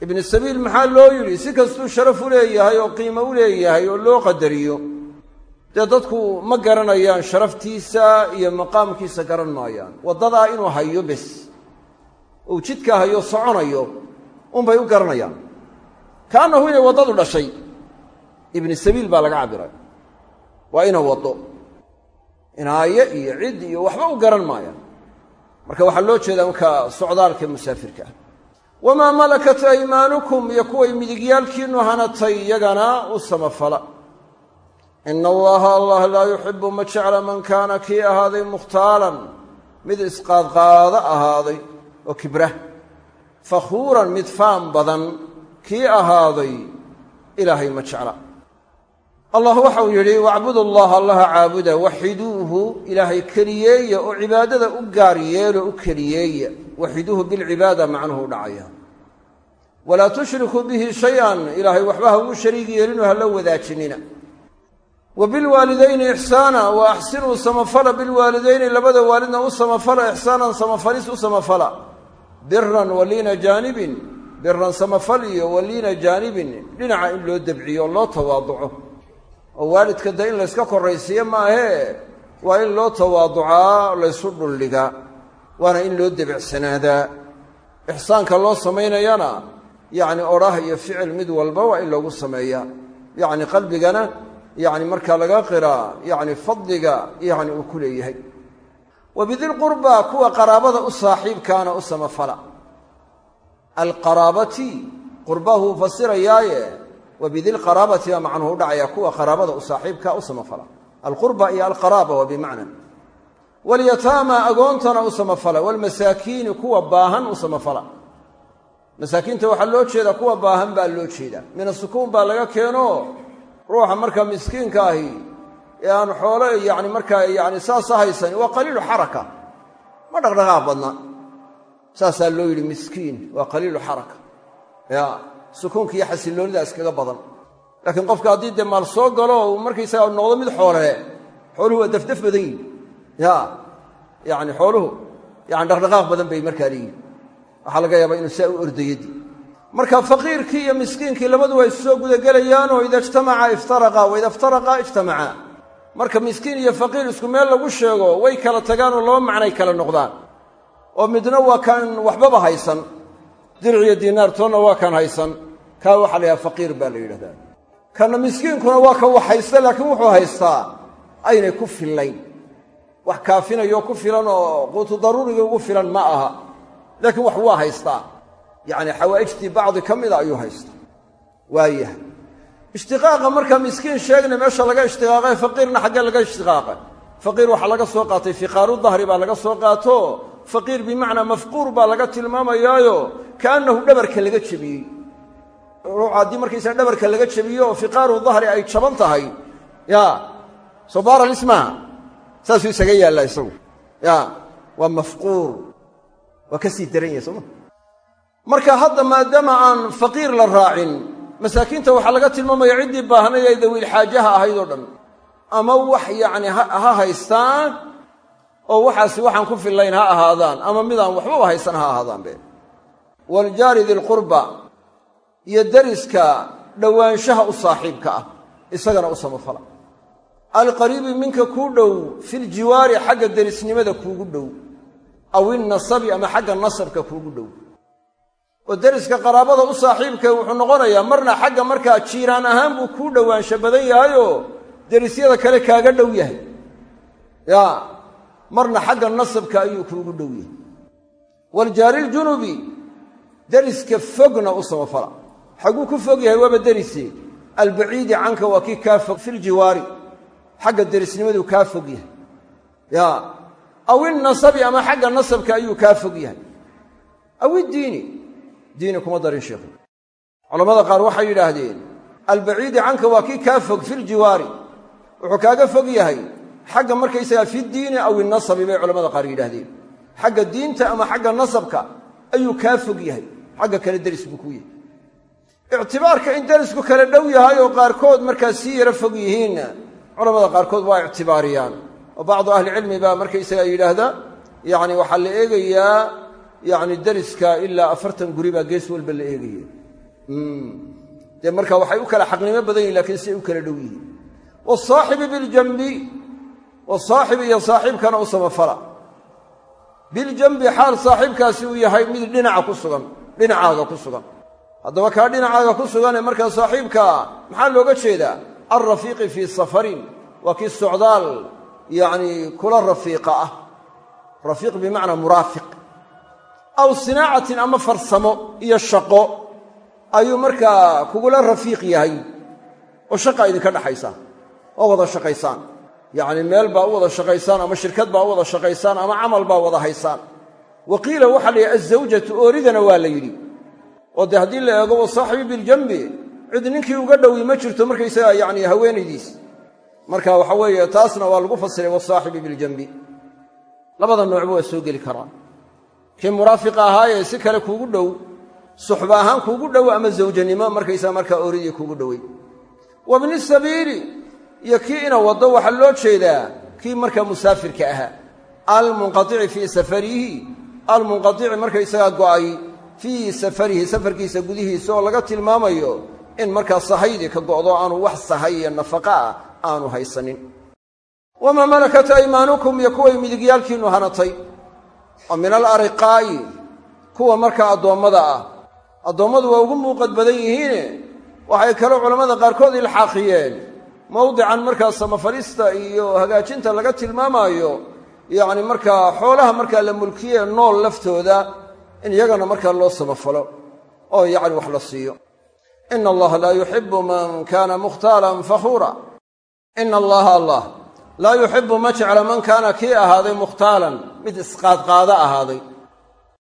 Ibni sabiil maxaa loo yidhi si kastuu sharaf u leeyahay oo qiimo u leeyahay oo loo qadariyo dee dadku ma garanayaan sharaftiisa iyo maqaamkiisa garan maayaan. Waddadaa inuu hayo bes uu jidka hayo soconayo unbay u garanayaan. Kaannahu inay waddadu dhashay ibni sabiil baa laga cabbiray waa ina waddo. Inaaye iyo cid iyo waxba u garan maayaan marka waxaa loo jeedaa markaa socdaalka musaafirka ah wamaa malakat aymaanukum iyo kuway midigyaalkiinnu hanatay iyagana u samafala. Ina allaha allah laa yuxibu ma jecla man kaana kii ahaaday mukhtaalan mid isqaadqaado ahaaday oo kibra. Fakhuuran mid faan badan kii ahaaday ilaahay ma jecla. Allah waxau yidhi wacbudu allaha allaha caabuda waxiduuhu ilaahay keliyeeya oo cibaadada u gaar yeelo u keliyeeya waxiduuhu bilcibaada macnuhu dhacaya. Walaa tushrikuu bihi shay-an ilaahay waxba ha ugu shariig yeelinoo hala wadaajinina. Wa bilwaalidayni ixsaana wa axsinuu samafala bilwaalidayni labada waalidna u samafala ixsaanan samafalis u samafala biran waliina jaanibin biran samafal iyo waliina jaanibin dhinaca in loo debciyo loo tawaaduco. Oo waalidka de in layska korraysiiyo maahee waa in loo tawaaducaa laysu dhuldhigaa waana in loo debicsanaadaa ixsaanka loo samaynayana yacni odhah iyo ficil mid walba waa in loogu sameeyaa yacni qalbigana yacni markaa laga qiraa yacni fadliga yacni uu ku leeyahay wa bidilqurbaa kuwa qaraabada u saaxiibkaana u samafala. Alqaraabati qurbahuu fasirayaaye wa bidilqaraabati baa macnuhu u dhacaya kuwa qaraabada u saaxiibkaa u samafala. Alqurba iyo alqaraaba waa bimacna walyataama agoontana u samafala. Waalmasaakiini kuwa baahan u samafala. Masaakiinta waxaa loo jeedaa kuwa baahan baa loo jeedaa min asukuun baa laga keeno ruuxa markaa miskiinka ahi ee aan xoolo yani markaa yani saasa haysan waa qaliilu xaraka. Ma dhaqdhaqaaq badna. Saasaa loo yidhi miskiin waa qaliilu xaraka. Ya sukuunka iyo xasilloonida iskaga badan. Laakiin qofka haddii dee maal soo galo uu markaysaga noqdo mid xoole xooluhu waa dafdaf badan yihiin ya yani xooluhu yani dhaqdhaqaaq badan bay markaa leeyihiin waxaa laga yaabaa inuu saa u ordayadi marka faqiirkii iyo miskiinkii labadu way soo gudagelayaanoo ida ijtamaca iftaraqa waida iftaraqa ijtamaca marka miskiin iyo faqiir isku meel lagu sheego way kala tagaan oo laba macnay kala noqdaan. Oo midna waa kaan waxbaba haysan. Dirciyo diinaartoonna waa kaan haysan. Kaa waxaa la yidhaha faqiir baa la yidhahdaa kana miskiinkuna waa ka wax haysta laakiin wuxuu haystaa aynay ku fillayn. Wax kaafinayo ku filan oo quutu daruuriga ugu filan ma aha. Laakiin wax waa haystaa. Yacni xawaa'ijtii bacdi ka mida ayuu haystaa. Waayahay ishtiqaaqa marka miskiin sheegna meesha laga ishtiqaaqay faqiirna xaggee laga ishtiqaaqay. Faqiir waxaa laga soo qaatay fiqaaru dahri baa laga soo qaato. Faqiir bimacnaa mafquur baa laga tilmaamayaayo kaannahu dhabarka laga jebiyey. Haddii markaysaa dhabarka laga jebiyo oo fiqaaru dahri ay jaban tahay. Ya soo baaralis maaha saasuu isaga yaallaa isagu. Ya waa mafquur. Waa ka sii daran yahay sooma marka hadda maadaama aan faqiir la raacin masaakiinta waxaa laga tilmaamaya ciddii baahnay ee dawiil xaajaha ahayd oo dhan. Ama wax yacni ha haystaan oo waxaasi waxaan ku fillayn ha ahaadaan ama midaan waxbaba haysan ha ahaadaanbe waaljaari dilqurba iyo deriska dhowaanshaha u saaxiibka ah isagana u samafala. Alqariibi minka kuu dhow filjiwaari xagga derisnimada kuugu dhow aw innasabi ama xagga nasabka kuugu dhow oo deriska qaraabada u saaxiibka wuxuu noqonayaa marna xagga markaa jiiraan ahaan buu kuu dhowaansho badan yahayoo derisyada kale kaaga dhow yahay. Ya marna xagga nasabka ayuu kuugu dhow yahay. Waljaariljunubi deriska fogna u samafala. Xaguu ku fog yahay waaba derise. Albaciidi canka waa kii kaa fog filjiwaari xagga derisnimaduu kaa fog yahay. Ya aw innasabi ama xagga nasabka ayuu kaa fog yahay. Aw iddiini diini kuma darin sheikhu culammada qaar waxay yidhaahdeen albaciidi canka waa kii kaa fog filjiwaari wuxuu kaaga fog yahay xagga markaysagaa fiddiini aw inasabi bay culamada qaar yidhaahdeen. Xagga diinta ama xagga nasabka ayuu kaa fog yahay. Xagga kale deris buu ku yahay ictibaarka in derisku kale dhow yahay oo qaarkood markaa sii yaro fog yihiinna culamada qaarkood waa ictibaariyaan. Oo bacdu ahlicilmi baa markaysagaa yidhaahda yacni waxaa la eegayaa yacni deriska ilaa afartan guri baa gees walba la eegaya dee marka waxay u kala xaqnimo badan yihiin lakiin siay u kala dhow yihiin. Wasaaxibi biljambi wasaaxibi iyo saaxiibkana u samafala. Biljambi xaal saaxiibkaasi uu yahay mid dhinaca ku sugan dhinacaaga ku sugan. Haddaba kaa dhinacaaga ku suganee markaa saaxiibkaa maxaa looga jeedaa? Alrafiiqi fii safarin waa kii socdaal yacni kula rafiiqa ah. Rafiiq bimacnaa muraafiq aw sinaacatin ama farsamo iyo shaqo ayuu markaa kugula rafiiq yahay. Oo shaqa idinka dhaxaysa oo wada shaqaysaan. Yacni meel baa u wada shaqaysaan ama shirkad baa u wada shaqaysaan ama camal baa wada haysaan. Wa qiila waxaa la yidhi azawjatu ooridana waa la yidhi. Oo dee haddii la eego wasaaxibi biljambi cid ninkii uga dhowi ma jirto markaysaga yacni haweenaydiis. Marka waxa weeye taasna waa lagu fasiray wasaaxibi biljambi labada noocba waa soo geli karaa kii muraafiqa ahaayee si kale kuugu dhow suxba ahaan kuugu dhow ama zawjanimo markaysaga markaa ooridii kuugu dhowey wa sabiili iyo kii ina waddo waxaa loo jeedaa kii markaa musaafirka ahaa. Almunqaici fii safarihi almunqaici markaysagaa go'ay fii safarihi safarkiisa gudihiisa oo laga tilmaamayo in markaa sahaydii ka go'do aanu wax sahay iyo nafaqa ah aanu haysanin. Wamaa malakat aymaanukum iyo kuway midigyaalkiinnu hanatay oo min alariqaa'i kuwa markaa addoommada ah. Addoommadu waa ugu muuqad badan yihiine. Waxay kaloo culammada qaarkood ilxaaqiyeen. Mawdican markaa samafalista iyo hagaajinta laga tilmaamaayo yacni markaa xoolaha markaa la mulkiyee nool laftooda in iyagana markaa loo samafalo oo yacni wax la siiyo. Ina allaha laa yuxibu man kaana mukhtaalan fakhuura ina allaha allah laa yuxibu ma jecla man kaana kii ahaaday mukhtaalan. Mid isqaadqaado ahaaday.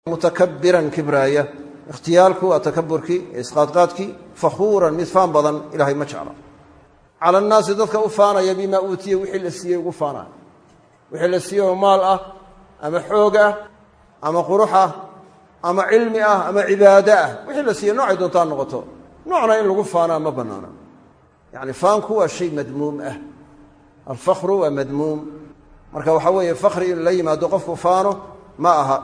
Mutakabbiran kibraaya. Ikhtiyaalku waa takaburkii isqaadqaadkii. Fakhuuran mid faan badan ilaahay ma jecla. Cala annaasi dadka u faanaya bimaa uutiya wixii la siiyey ugu faanaya wixii la siiyey oo maal ah ama xoog ah ama qurux ah ama cilmi ah ama cibaado ah. Wixii la siiyey noocay doontaa noqoto. Noocna in lagu faanaa ma bannaana. Yacni faanku waa shay madmuum ah alfakhru waa madmuum marka waxaa weeye fakhri in la yimaado qofku faano ma aha.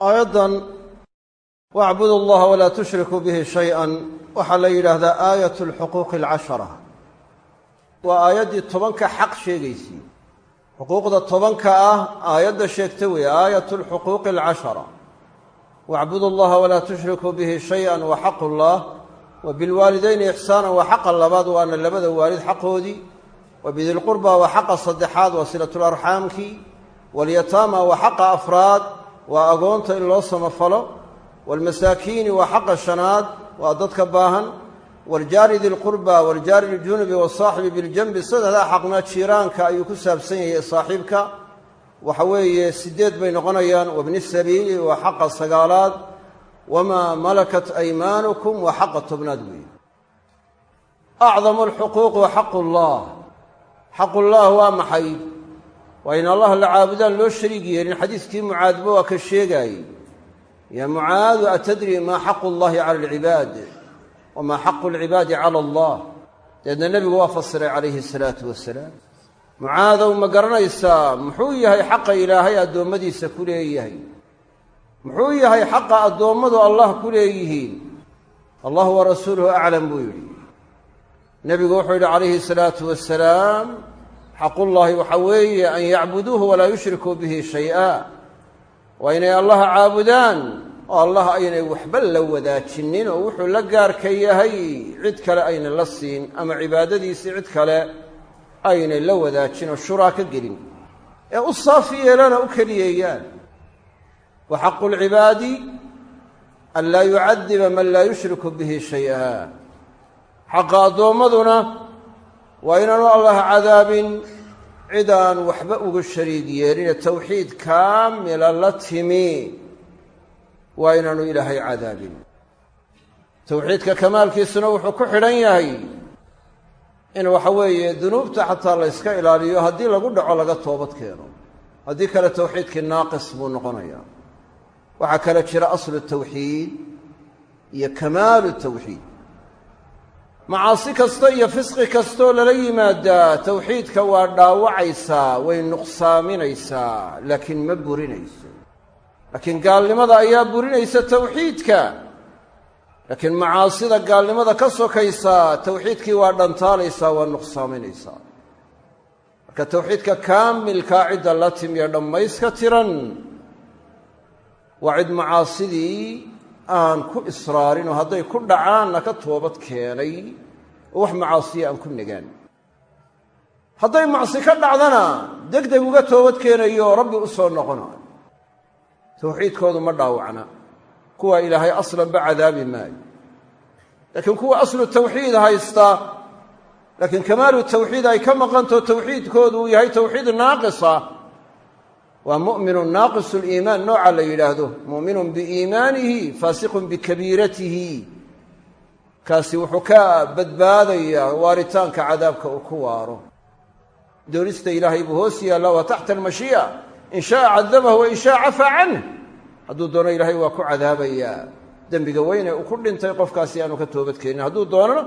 Aayaddan wacbudu allaha walaa tushrikuu bihi shay-an waxaa la yidhaahdaa aayat alxuquuqi alcashara. Waa aayaddii tobanka xaq sheegaysay xuquuqda tobanka ah aayadda sheegta weeye aayat alxuquuqi alcashara. Wacbudu allaha walaa tushrikuu bihi shay-an wa xaqu llah wa bilwaalidayni ixsaanan waa xaqa labaad waana labada waalid xaqoodii. Wa bidilqurba waa xaqa saddexaad waa silatlarxaamkii walyataama waa xaqa afraad waa agoonta in loo samafalo. Waalmasaakiini waa xaqa shanaad waa dadka baahan. Waljaari dilqurba waljaari ljunubi wasaaxibi biljanbi saddexdaa xaqna jiiraanka ayuu ku saabsan yahay saaxiibka. Waxa weeye sideed bay noqonayaan. Wabni sabiili waa xaqa sagaalaad wamaa malakat aymaanukum waa xaqa tobnaad weeye acdamu alxuquuq wa xaqu llah xaqullah waa maxay waa in allah la caabudaan loo shariig yeelin xadiiskii mucaadba waa ka sheegaayey yaa mucaadu atadri maa xaqu llahi cala alcibaad wamaa xaqu alcibaadi cala allah deedna nebigu waa fasiray calayhi salaatu wasalaam mucaadow ma garanaysaa muxuu yahay xaqa ilaahay addoommadiisa ku leeyahay muxuu yahay xaqa addoommadu allah ku leeyihiin? Allahu wa rasuuluhu aclam buu yidhi. Nebigu wuxuu yidhi calayhi salaatu wasalaam xaqullaahi waxa weeye an yacbuduuhu walaa yushrikuu bihi shay-a. Waa inay allaha caabudaan oo allah aynay waxba la wadaajinin oo wuxuu la gaarka yahay cid kale ayna la siin ama cibaadadiisii cid kale aynay la wadaajin oo shuraa ka gelin. Ee u saafi yeelana u keliyeeyaan wa xaqu lcibaadi an laa yucadiba man laa yushriku bihi shay-a. Xaqa addoommaduna waa inaanu allah cadaabin cidaan waxba uga shariig yeeline towxiid kaamila la timi. Waa inaanu ilaahay cadaabin. Towxiidka kamaalkiisuna wuxuu ku xidhan yahay in waxa weeye dunuubta xataa la yska ilaaliyo haddii lagu dhaco laga toobad keeno. Haddii kale towxiidkii naaqis buu noqonayaa waxaa kale jira aslu tawxiid iyo kamaalu tawxiid. Macaasi kasta iyo fisqi kastoo lala yimaadaa towxiidka waa dhaawacaysaa way nuqsaaminaysaa laakiin ma burinayso. Laakiin gaalnimada ayaa burinaysa towxiidka laakiin macaasida gaalnimada ka sokaysaa towxiidkii waa dhantaalaysaa waa nuqsaaminaysaa marka towxiidka kaamilkaa cidda la timiyo dhammayska tiran waa cid macaasidii aan ku israarin oo hadday ku dhacaanna ka toobad keenay oo wax macaasiya aan ku negaan. Hadday macsi ka dhacdana degdeg uga toobad keenayo rabbi u soo noqonayo towxiidkoodu ma dhaawacna. Kuwa ilaahay aslanba cadaabi maayo. Laakiin kuwa aslu tawxiid haysta laakiin kamaalu tawxiid ay ka maqantao tawxiidkoodu uu yahay tawxiid naaqisa waa mu'minun naaqisu liimaan nooca la yidhaahdo. Mu'minun biiimaanihi faasiqun bikabiiratihi. Kaasi wuxuu ka badbaadayaa waaritaanka cadaabka uu ku waaro. Doonista ilaahay buu hoos yaalla waa taxta almashii'a in shaaa cadabahu wa in shaa cafaa canh hadduu doono ilaahay waa ku cadaabayaa dembiga weyne uu ku dhintay qofkaasi aanu ka toobadkeenin hadduu doonona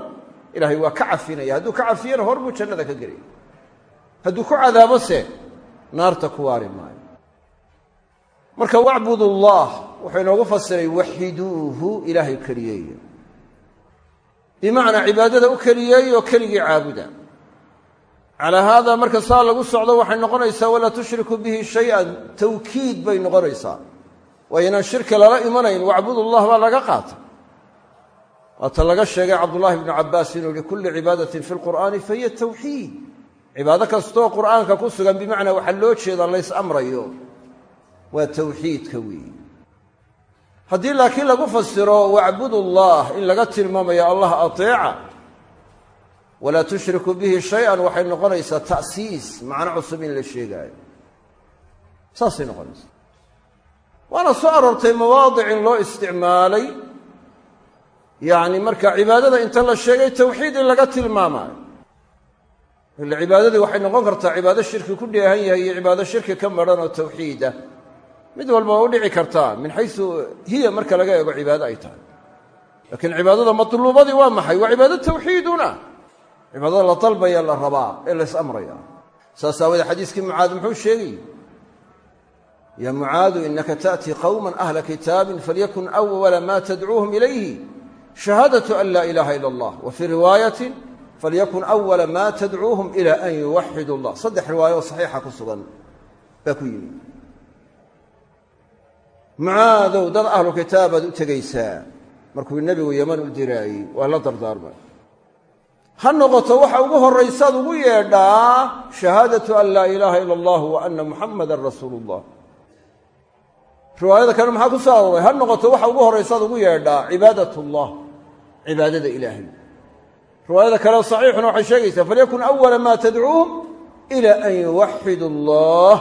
ilaahay waa ka cafinaya. Hadduu ka cafiyana hor buu jannada ka gelaya. Hadduu ku cadaabo se naarta ku waari marka wacbud ullah wuxuu inoogu fasiray waxiduuhu ilaahay keliyeeya bimacnaa cibaadada u keliyeey oo keligii caabuda. Calaa haada marka saa lagu socdo waxay noqonaysaa walaa tushriku bihi shay-an bay noqonaysaa. Waa inaan shirki lala imanayn wacbudullah baa laga qaata. Waata laga sheegay cabdullahi bnu cabbaas inuu likulli cibaadatin fi lqur'aani fahiya tawxiid cibaado kastoo qur'aanka ku sugan bimacnaa waxaa loo jeeda lays amrayo waa tawxiidka weeyi haddii laakiin lagu fasiro wacbudullah in laga tilmaamayo allah ateeca walaa tushriku bihi shay-an waxay noqonaysaa ta'siis macno cusub in la sheegaayo. Saasay noqonaysaa. Waana soo aroortay mawaadic in loo isticmaalay yacni marka cibaadada inta la sheegay tawxiid in laga tilmaamaayo. Ila cibaadadii waxay noqon kartaa cibaado shirki ku dheehan yahay iyo cibaado shirki ka madhan oo tawxiida mid walba waa u dhici kartaa min xayu hiya marka laga eego cibaado ay tahay. Laakiin cibaadada maluubadii waa maxay? Waa cibaado tawxiiduna. Cibaadada la dalbaya la rabaa ee laysamraya saas aawadee xadiiskii mucaad muxuu sheegay yaa mucaadu inaka ta'tii qowma ahla kitaabin falyakun awala ma tadcuuhum ilayhi. Shahaadatu an laa ilaaha ila allah wa fii riwaayati falyakun awala ma tadcuuhum ila an yuwaxidu allah. Saddex riwaayo oo saxiixa ku mucaadow dad ahlu kitaabaad u tegaysaa markuu nebigu yeman u diraayey waa la dardaarmay. Ha noqoto waxa ugu horraysaad ugu yeedhaa shahaadatu an laa ilaaha ila allah wa ana muxamadan rasuulu ullah riwaayada kale maxaa ku soo arooray? Ha noqoto waxa ugu horraysaad ugu yeedhaa cibaadat ullah cibaadada ilaahay. Riwaayada kale saxiixuna waxay sheegaysaa falyakun awala maa tadcuuhum ila an yuwaxidu allah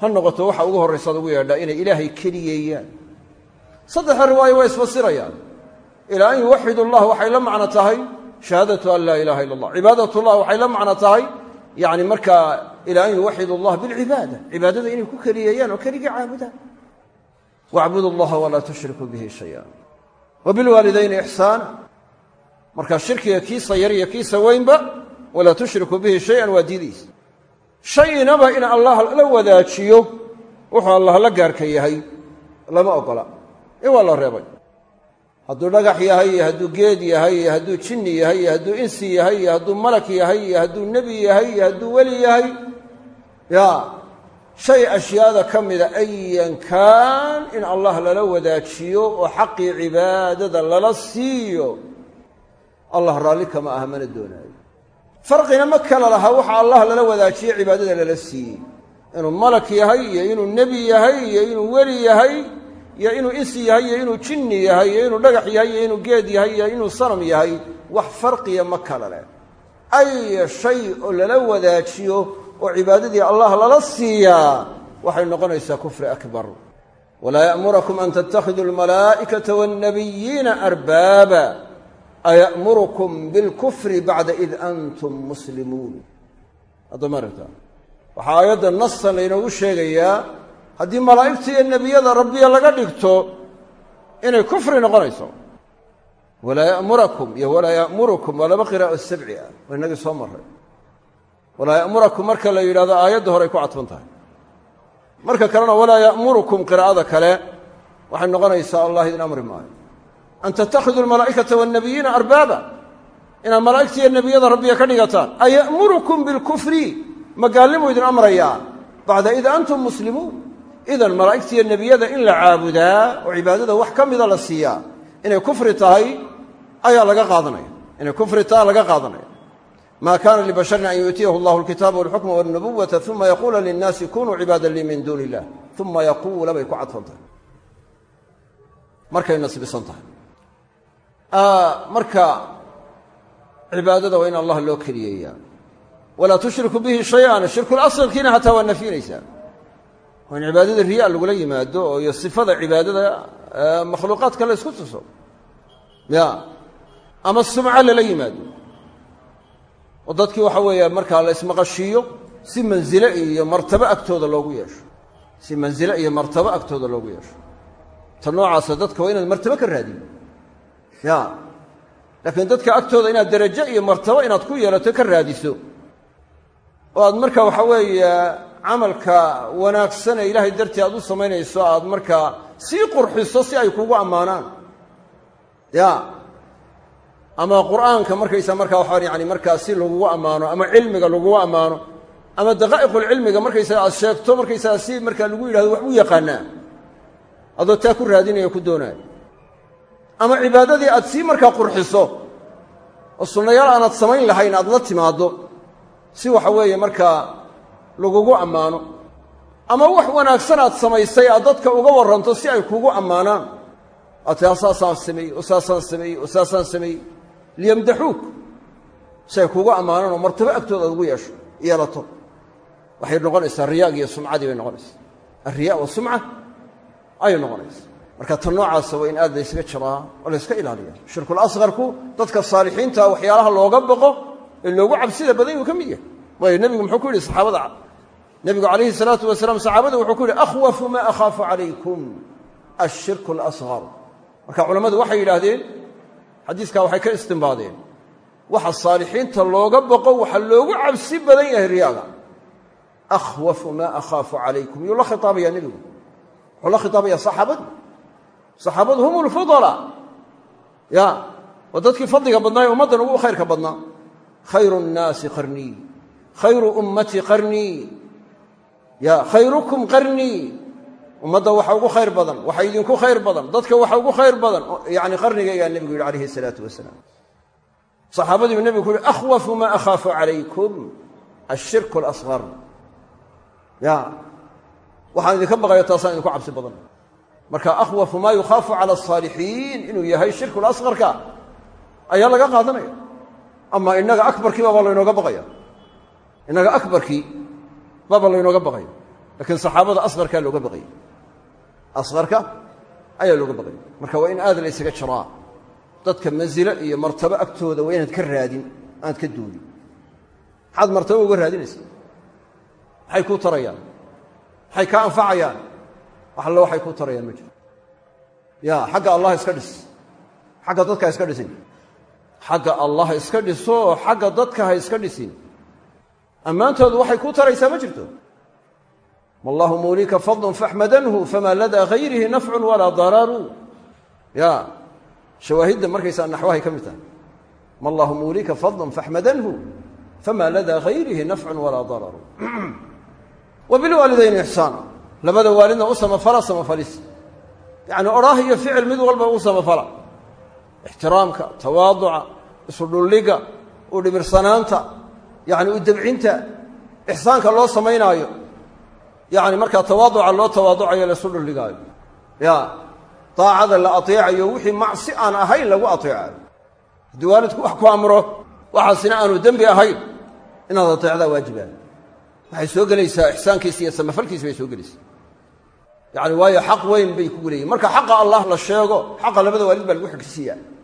ha noqoto waxa ugu horraysaad ugu yeedhaa inay ilaahay keliyeeyaan. Saddexa riwaayo waa isfasirayaan. Ilaa an yuwaxidu allah waxay la macno tahay shahaadatu an laa ilaha illa allah cibaadat llah waxay la macno tahay yani markaa ilaa an yuwaxidu allah bilcibaada. Cibaadada inay ku keliyeeyaan oo keligii caabudaan wacbudu allaha walaa tushrikuu bihi shaya wa bilwaalidayni ixsaana. Markaa shirkiga kiisa yar iyo kiisa weynba walaa tushrikuu bihi shayan waa diidaysa shaynaba in allah la wadaajiyo wuxuu allah la gaarka yahay. Lama ogola. Ee waa la reebay. Hadduu dhagax yahay iyo hadduu geed yahay iyo hadduu jinni yahay iyo hadduu insi yahay iyo hadduu malak yahay iyo hadduu nebi yahay iyo hadduu weli yahay ya shay ashyaada ka mida ayan kaan in allah lala wadaajiyo oo xaqii cibaadada lala siiyo allah raalli kama aha mana doonaayo farqina ma kala laha waxa allah lala wadaajiye cibaadada lala siiyey. Inuu malak yahay iyo inuu nebi yahay iyo inuu weli yahay iyo inuu insi yahay iyo inuu jinni yahay iyo inuu dhagax yahay iyo inuu geed yahay iyo inuu sanam yahay wax farqiya ma kala leh aya shay oo lala wadaajiyo oo cibaadadii allah lala siiyaa waxay noqonaysaa kufri akbar. Walaa ya'murakum an tattakhiduu almalaa'ikata waannabiyiina arbaaba aya'murukum bilkufri bacda id antum muslimuun addamarta waxaa aayadda nasan laynoogu sheegayaa haddii malaa'igta iyo nebiyada rabbiya laga dhigto inay kufri noqonayso walaa ya'murakum iyo walaa ya'murukum waa laba qiraa'o sabci ah waa inagii soo marray walaa ya'murakum marka la yidhahdo aayadda horay ku cadfan tahay marka kalena walaa ya'murukum qiraa'ada kale waxay noqonaysaa allah idin amri maayo an tattakhiduu almalaa'ikata waannabiyiina arbaaba inaad malaa'igta iyo nebiyada rabbiya ka dhigataan aya'murukum bilkufri magaallimuu idin amrayaa bacda id antum muslimuun idan malaa'igta iyo nebiyada in la caabudaa oo cibaadada wax ka mida la siiyaa inay kufri tahay ayaa laga qaadanaya inay kufri tahay laga qaadanaya ma kana libasharin an yu'tiyahu allahu alkitaaba walxukma walnubuwata uma yaquula linnaasi kunuu cibaadan lii min duuni illah uma yaquula bay ku cadfan tahay markay nasbisan tahay marka cibaadada waa in allah loo keliyeeyaa walaa tushriku bihi shay-an shirkulasqarkiina hataa waa nafyinaysaa waa in cibaadada riya lagula yimaado oo iyo sifada cibaadada makhluuqaadka la ysku tuso. Ya. Ama sumco lala yimaado. Oo dadkii waxa weeye markaa la ismaqashiiyo si manzile iyo martabo agtooda loogu yeesho. Si manzile iyo martabo agtooda loogu yeesho. Ta noocaasa dadka waa inaad martabo ka raadiyo ya. Laakiin dadka agtooda inaad derajo iyo martabo inaad ku yeelato ka raadiso. Oo aad marka waxa weeye camalka wanaagsan ee ilaahay dartii aad u samaynayso aad markaa sii qurxiso si ay kugu ammaanaan. Ya. Ama qur'aanka markaysa markaa waxaa yani markaa si lagugu ammaano ama cilmiga lagugu ammaano ama daqaa'iqulcilmiga markaysaga aad sheegto markaysaga si markaa lagu yidhahdo wax u yaqaanaa. Adoo taa ku raadinaya ku doonaayo ama cibaadadii aad sii markaa qurxiso oo sunnayaal aanaad samayn lahayn aad la timaaddo si waxa weeye markaa lagugu ammaano. Ama wax wanaagsan aad samaysay aad dadka uga warranto si ay kugu ammaanaan. Aad saasaan sameeyey oo saasaan sameeyey oo saasaan sameeyey. Liyamdaxuuk si ay kugu ammaanaan oo martabo agtooda aad ugu yeesho yeelato. Waxay noqonaysaa riyaag iyo sumcadii bay noqonaysaa. Alriyaa wasumca ayay noqonaysaa marka tan noocaasa waa in aad laysaga jiraa oo layska ilaaliya shirkul asqarku dadka saalixiinta waxyaalaha looga baqo ee loogu cabsida badan yuu ka mid yahay. Waayo nebigu muxuu ku yidhi saxaabada nebigu calayhi salaatu wasalaam saxaabada wuxuu ku yidhi akhwafu maa akhaafu calaykum ashirku alasqar marka culammadu waxay yidhaahdeen xadiiskaa waxay ka istimbaadeen waxa saalixiinta looga baqo waxa loogu cabsi badan yahay riyaaga. Akhwafu maa akhaafu calaykum. Yuu la khitaabaya nebigu. Wuxuu la khitaabaya saxaabadu saxaabadu hum lfudala ya waa dadkii fadliga badnaa ee ummaddan ugu khayrka badnaa. Khayru nnaasi qarnii khayru ummatii qarnii ya khayrukum qarnii ummadda waxa ugu khayr badan waxa idinku khayr badan dadka waxa ugu khayr badan. Yani qarnigaygaa nebigu yidhi calayhi salaatu wasalaam. Saxaabadiibu nebigu uhi akhwafu maa akhaafu calaykum ashirku alasqar ya waxaan idinka baqayo taasaan idinku cabsi badan marka akhwafu maa yukhaafu cala asaalixiin inuu yahay shirku lasqarka ayaa laga qaadanaya. Ama innaga akbarkii baaba laynooga baqaya. Innaga akbarkii baaba laynooga baqaya. Lakiin saxaabada asqarkaa looga baqaya. Asqarka ayaa looga baqaya. Marka waa in aad la ysaga jiraa dadka manzilo iyo martabo agtooda waa inaad ka raadin aad ka duulin. Maxaad martabo uga raadinaysa maxay kuu tarayaan? Maxay kaa anfacayaan wax waxay kuu tarayaan ma jiro. Ya xagga allah iska dhis. Xagga dadka ha iska dhisin. Xagga allah iska dhiso xagga dadka ha iska dhisin. Ammaantoodu waxay kuu taraysaa ma jirto. Wallahu muulika fadlun faxmadanhu famaa ladaa hayrihi nafcun walaa dararu. Ya shawaahidda markaysaa naxwahay ka mid tahay. Mallahu muulika fadlun faxmadanhu famaa ladaa hayrihi nafcun walaa dararu. [CLEARS THROAT] Wa bilwaalidayni labada waalidna u samafala samafalis yacni odhaah iyo ficil mid walba u samafala. Ixtiraamka tawaaduca isudhulliga u dhimirsanaanta yacni u debcinta ixsaanka loo samaynaayo. Yacni markaa tawaaduca loo tawaaducayo laisu dhulligaayo. Ya daacada la ateecayo wixii macsi aan ahayn lagu ateecayo haddii waalidku wax ku amro waxaasina aanu dembi ahayn inaad ateecdaa waajibaa waxay soo gelaysaa ixsaankiisa iyo samafalkiisa bay soo gelaysaa yacni waayo xaq weyn bay kugu leeyihiin marka xaqa allah la sheego xaqa labada waalid baa lagu xigsiiyaa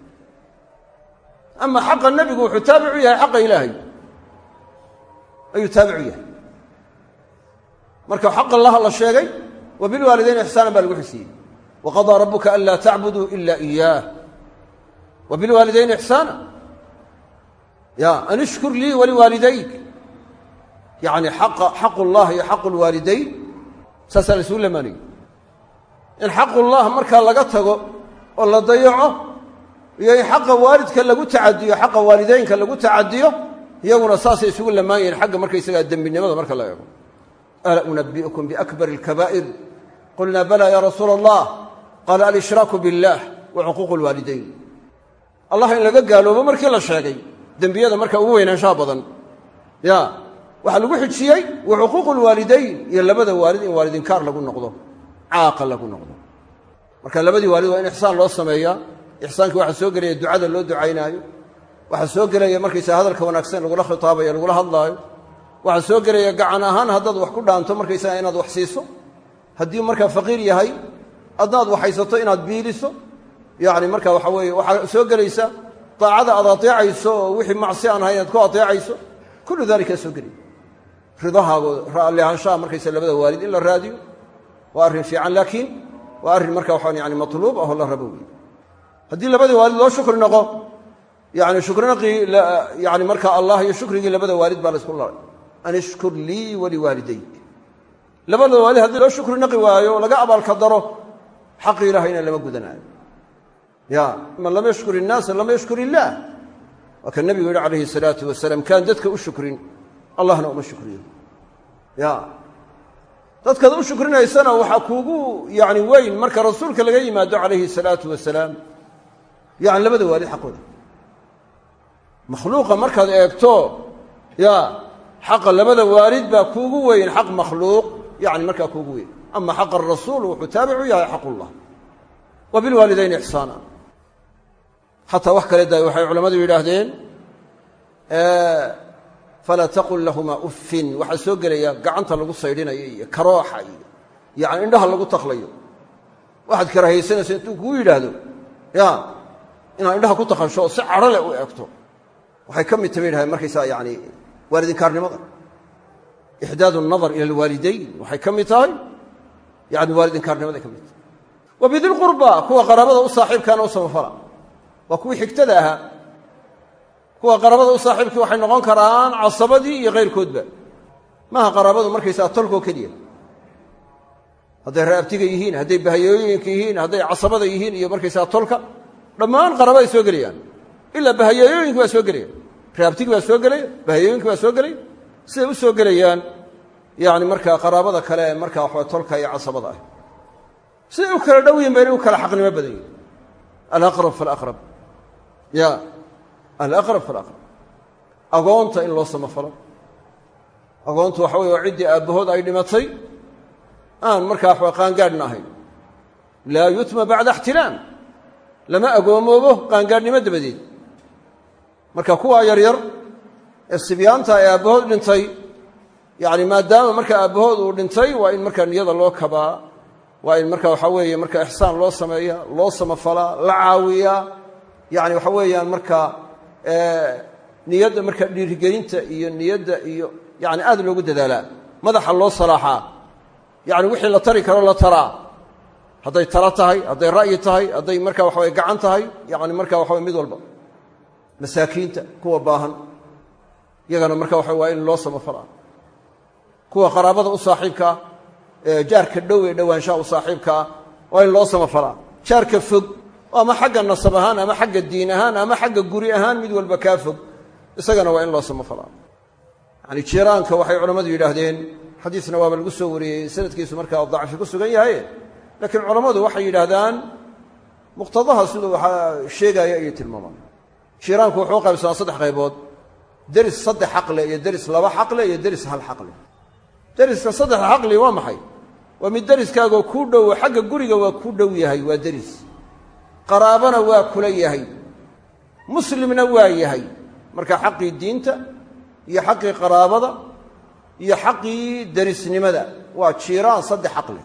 ama xaqa nebigu wuxuu taabicu yahay xaqa ilaahay. Ayuu taabicu yahay. Marka xaq allah la sheegay wa bilwaalidayn ixsaanan baa lagu xigsiiyey. Waqadaa rabuka anlaa tacbuduu ila iyaah wa bilwaalidayni ixsaana ya an ishkur lii waliwaalidayk yacni xaqa xaqullah iyo xaqu lwaalidayn saasaa la isugu in xaqullah markaa laga tago oo la dayaco iyo in xaqa waalidka lagu tacadiyo xaqa waalidaynka lagu tacadiyo iyaguna saasay isugu lamaan yihiin xagga markaysagaa dembinimada marka la eego. Alaa unabi'ukum biakbar alkabaa'ir? Qulnaa bala ya rasuula allah qaala alshraaku biاllah wa cuquuqu lwaalidayn allah in laga gaaloobo markii la sheegay dembiyada marka ugu weynaanshaha badan. Ya waxaa lagu xijiyey wa cuquuqu lwaalidayn iyo labada waalid in waalidinkaar lagu noqdo caaqa lagu noqdo. Marka labadii waalid waa in ixsaan loo sameeyaa ixsaankii waxaa soo gelaya ducada loo ducaynaayo. Waxaa soo gelaya markaysa hadalka wanaagsan lagula khitaabayo lagula hadlaayo. Waxaa soo gelaya gacan ahaan haddaad wax ku dhaanto markaysaga inaad wax siiso. Haddii markaa faqiir yahay adnaad waxaysato inaad biiliso yacni marka waxa weeye waxaa soo gelaysa daacada aad ateecayso oo wixii macsi aan ahay inaad ku ateecayso kullu dalikaa soo gelaya ridahaago raalli markaysa labada waalid in la raadiyo waa arrin fiican laakiin waa arrin marka waxaan yani matluub ahoo la rabo wey haddii labadii waalid loo shukri noqo yani shukrinaqii yani marka allah iyo shukrigii labada waalid baa la isku laray. An lii waliwaalidayk labada waalid haddii loo shukri naqi waayo laga abaalka daro xaqi ilahayna lama gudanaayo. Ya man lam yashkur innaasa lam yashkur illaah waa nebigu yihi calayhi salaatu wasalaam kaan dadka u shukrin allahna uma shukriyo. Ya dadkaad u shukrinaysana waxaa kuugu yani weyn marka rasuulka laga yimaado calayhi salaatu wasalaam yani labada waalid xaqooda. Makhluuqa markaad eegto ya xaqa labada waalid baa kuugu weyn xaq makhluuq yani markaa kuugu weyn. Ama xaqa arasuul wuxuu taabicu yahay xaqullah wa bilwaalidayni ixsaana. Xataa wax kale daay waxay culammadu yidhaahdeen falaa taqul lahumaa uffin. Waxaa soo gelaya gacanta lagu saydhinayo iyo karooxa iyo yani indhaha lagu taklayo waxaad karaahaysanayso intuu kuu yidhaahdo ya inaad indhaha ku takasho oo si cadho leh u eegto. Waxay ka mid ta bay yidhahdeen markaysaa yani waalidinkaarnimada ixdaad nadar ila alwaalidayn waxay ka mid tahay yani waalidinkaarnimaday ka mid tahay. Wa bidilqurba kuwa qaraabada u saaxiibkaana u samafala. Waa kuwii xigtada ahaa kuwa qaraabada u saaxiibkii waxay noqon karaan casabadii iyo kayrkoodba maaha qaraabadu markaysaa tolkoo keliya. Hadday raabtiga yihiin hadday bahayooyinka yihiin hadday casabada yihiin iyo markaysaa tolka dhammaan qaraabaday soo gelayaan. Ilaa bahayooyinki waa soo gelaya raabtigi baa soo gelaya bahayooyinki baa soo gelaya siday u soo gelayaan yani markaa qaraabada kale ee markaa waxaa tolka iyo casabada ah. Siday u kala dhow yihiin u kala xaqnimo badan yihiin alaqrab falaqrab. Ya alaqrab falaqrab agoonta in loo samafalo agoontu waxa weye ciddii aabbahood ay dhimatay aan markaa waxwa qaangaadhna laa yutma bacda ixtilaam lama agoomoobo qaangaadhnimo dabadeed marka kuwaa yaryar ee sibyaanta ee aabbahood dhintay yacni maadaama marka aabbahood uu dhintay waa in markaa niyada loo kabaa waa in marka waxaa weeye marka ixsaan loo sameeya loo samafalaa la caawiyaa yacni waxa weeyaan marka niyadda marka dhiirigelinta iyo niyadda iyo yani aad loogu dadaalaa. Madaxa loo salaaxaa. Yani wixii la tari karo la taraa. Hadday talo tahay hadday ra'yi tahay hadday marka waxawe gacan tahay yani marka waxawe mid walba. Masaakiinta kuwa baahan. Iyagana marka waxa waa in loo samafalaa. Kuwa qaraabada u saaxiibkaa jaarka dhow ee dhowaanshaha u saaxiibkaa waa in loo samafalaa. Jaarka fog ama xagga nasab ahaan ama xagga diin ahaan ama xagga guri ahaan mid walba kaa fog. Isagana waa in loo samafalaa yani jiiraanka waxay culammadu yidhaahdeen xadiisna waaba lagu soo wariyey sanadkiisu markaa dacfi ku sugan yahay laakiin culammadu waxay yidhaahdaan muqtadaha siduu waxaa sheegaya ayay tilmaamaan. Jiiraanku wuxuu u qaybsamaa saddex qaybood deris saddex xaqle iyo deris laba xaqle iyo deris hal xaqle. Deriska saddexda xaqli waa maxay? Waa mid deriskaagoo kuu dhow xagga guriga waa kuu dhow waa deris qaraabana waa kula yahay. Muslimna waa yahay. Marka xaqii diinta iyo xaqii qaraabada iyo xaqii derisnimada waa jiiraan saddex xaq leh.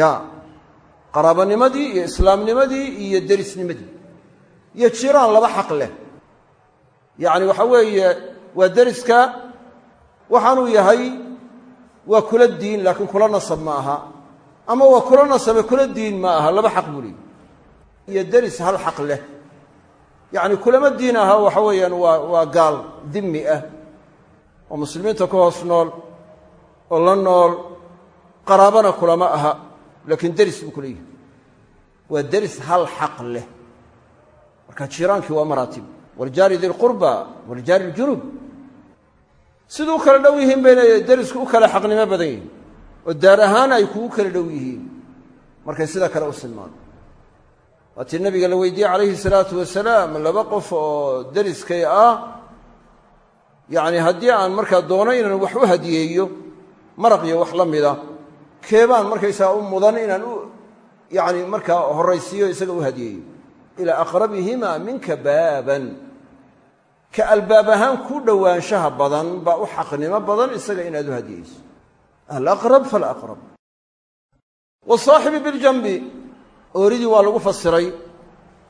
Ya qaraabanimadii iyo islaamnimadii iyo derisnimadii iyo jiiraan laba xaq leh. Yacni waxa weeye waa deriska waxaanuu yahay waa kula diin laakiin kula nasab ma aha. Ama waa kula nasabe kula diin ma aha. Laba xaq buu leeyi iyo deris hal xaq leh. Yacni kulama diin aha waxa weeyaan waa waa gaal dimmi ah oo muslimiinta ku hoos nool oo la nool qaraabana kulama aha laakiin deris buu kula yihi waa deris hal xaq leh. Marka jiiraankii waa maraatib. Waljaari dilqurba waljaari iljunub siduu kala dhow yihiin bayna derisku u kala xaqnimo badan yihiin oo daar ahaan ay kugu kala dhow yihiin. Markay sida kale u silmaan waatii nabiga la weydiiyey calayhi salaatu wasalaam. Laba qof oo deriskay ah yacni haddii aan markaa doono inaan wax u hadiyeeyo maraq iyo wax la mida keebaan markaysaa u mudan inaan u yacni markaa horraysiiyo isaga u hadiyeeyo. Ilaa aqrabihima minka baaban. Ka albaab ahaan ku dhowaanshaha badan baa u xaqnimo badan isaga inaad u hadiyeyso. Alaqrab falaqrab wasaaxibi biljanbi ooridii waa lagu fasiray.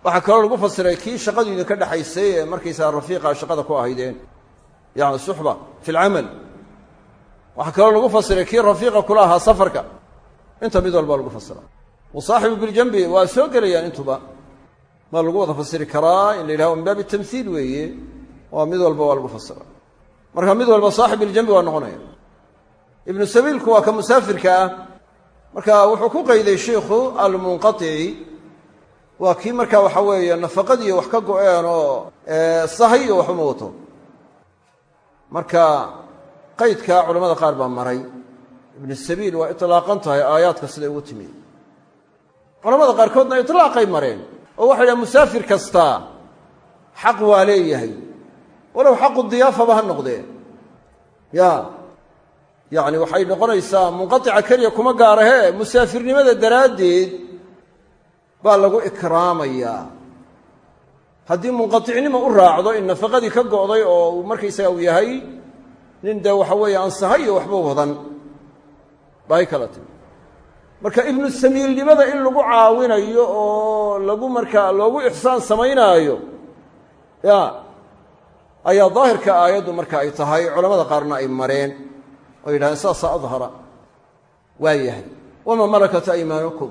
Waxaa kaloo lagu fasiray kii shaqadu idinka dhexaysay ee markaysaa rafiiqa shaqada ku ahaydeen. Yani suxba fi lcamal waxaa kaloo lagu fasiray kii rafiiqa kula ahaa safarka. Inta mid walba lagu fasira wasaaxibu biljanbi waa soo gelayaan intuba. Maa lagu wada fasiri karaa in la yidhahdo min baabi tamhiil weeye. Waa mid walba waa lagu fasira marka mid walba saaxib iljambi waa noqonaya. Ibnu sabiilku waa ka musaafirka ah marka wuxuu ku qayday shiikhu almunqaici waa kii marka waxa weeye nafaqadii wax ka go-een oo sahay iyo waxuma wato. Marka qaydkaa culamada qaar baa maray. Ibnu sabiil waa itlaaqan tahay aayaadka siday ugu timi culamada qaarkoodna itlaaqay mareen oo waxay dhahen musaafir kastaa xaq waa leeyahay. Walow xaqu diyaafaba ha noqdee ya yacni waxay noqonaysaa munqatica keliya kuma gaarahee musaafirnimada daraaddeed baa lagu ikraamayaa haddii munqaticnimo u raacdo in nafaqadii ka go'day oo uu markaysaga uu yahay nin dee waxa weeye aan sahay iyo waxba wadan bay kala timi marka ibnu samiilnimada in lagu caawinayo oo lagu markaa loogu ixsaan samaynaayo ya ayaa daahirka aayaddu marka ay tahay culamada qaarna ay mareen oo yidhahdeen adhara waa yahay. Wamaa malakat aymaanukum?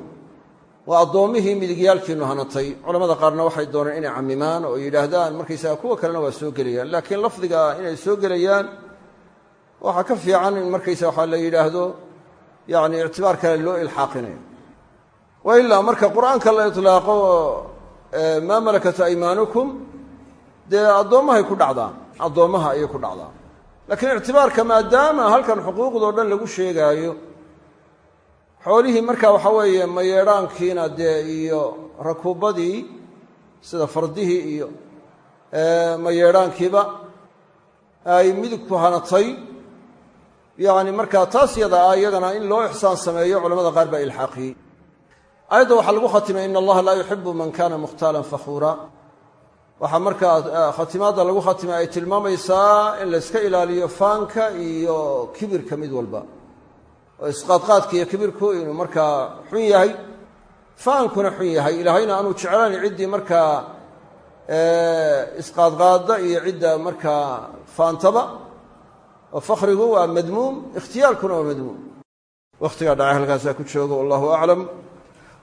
Waa addoommihii midigyaalkiinnu hanatay culamada qaarna waxay dooneen inay cammimaan oo yidhaahdaan markaysaga kuwa kalena waa soo gelayaan. Laakiin lafdiga inay soo gelayaan waxaa ka fiican in markaysa waxaa la yidhaahdo yacni ictibaar kale loo ilxaaqinayo. Wa ilaa marka qur'aanka la itlaaqo maa malakat aymaanukum? Dee addoommahay ku dhacdaa. Addoommaha ayay ku dhacdaa laakiin ictibaarka maadaama halkan xuquuqdoo dhan lagu sheegaayo xoolihii marka waxa weeye mayeedhaankiina dee iyo rakuubadii sida fardihii iyo mayeedhaankiiba ay midigku hanatay. Yacni markaa taas yada ah iyagana in loo ixsaan sameeyo culamada qaar baa ilxaaqiyey aayadda waxaa lagu khatimay in allaha laa yuxibu man kana mukhtaalan fakhuura waxaa markaa khatimaadda lagu khatimay ay tilmaamaysaa in la yska ilaaliyo faanka iyo kibirka mid walba. Oo isqaadqaadka iyo kibirku inuu markaa xun yahay. Faankuna xun yahay. Ilaahayna aanu jeclayn ciddii markaa isqaadqaadda iyo cidda markaa faantaba. Oo fakhrigu waa madmuum. Ikhtiyaalkuna waa madmuum. Wakhtigaa dhacay halkaasaa ku joogo. Wallahu aclam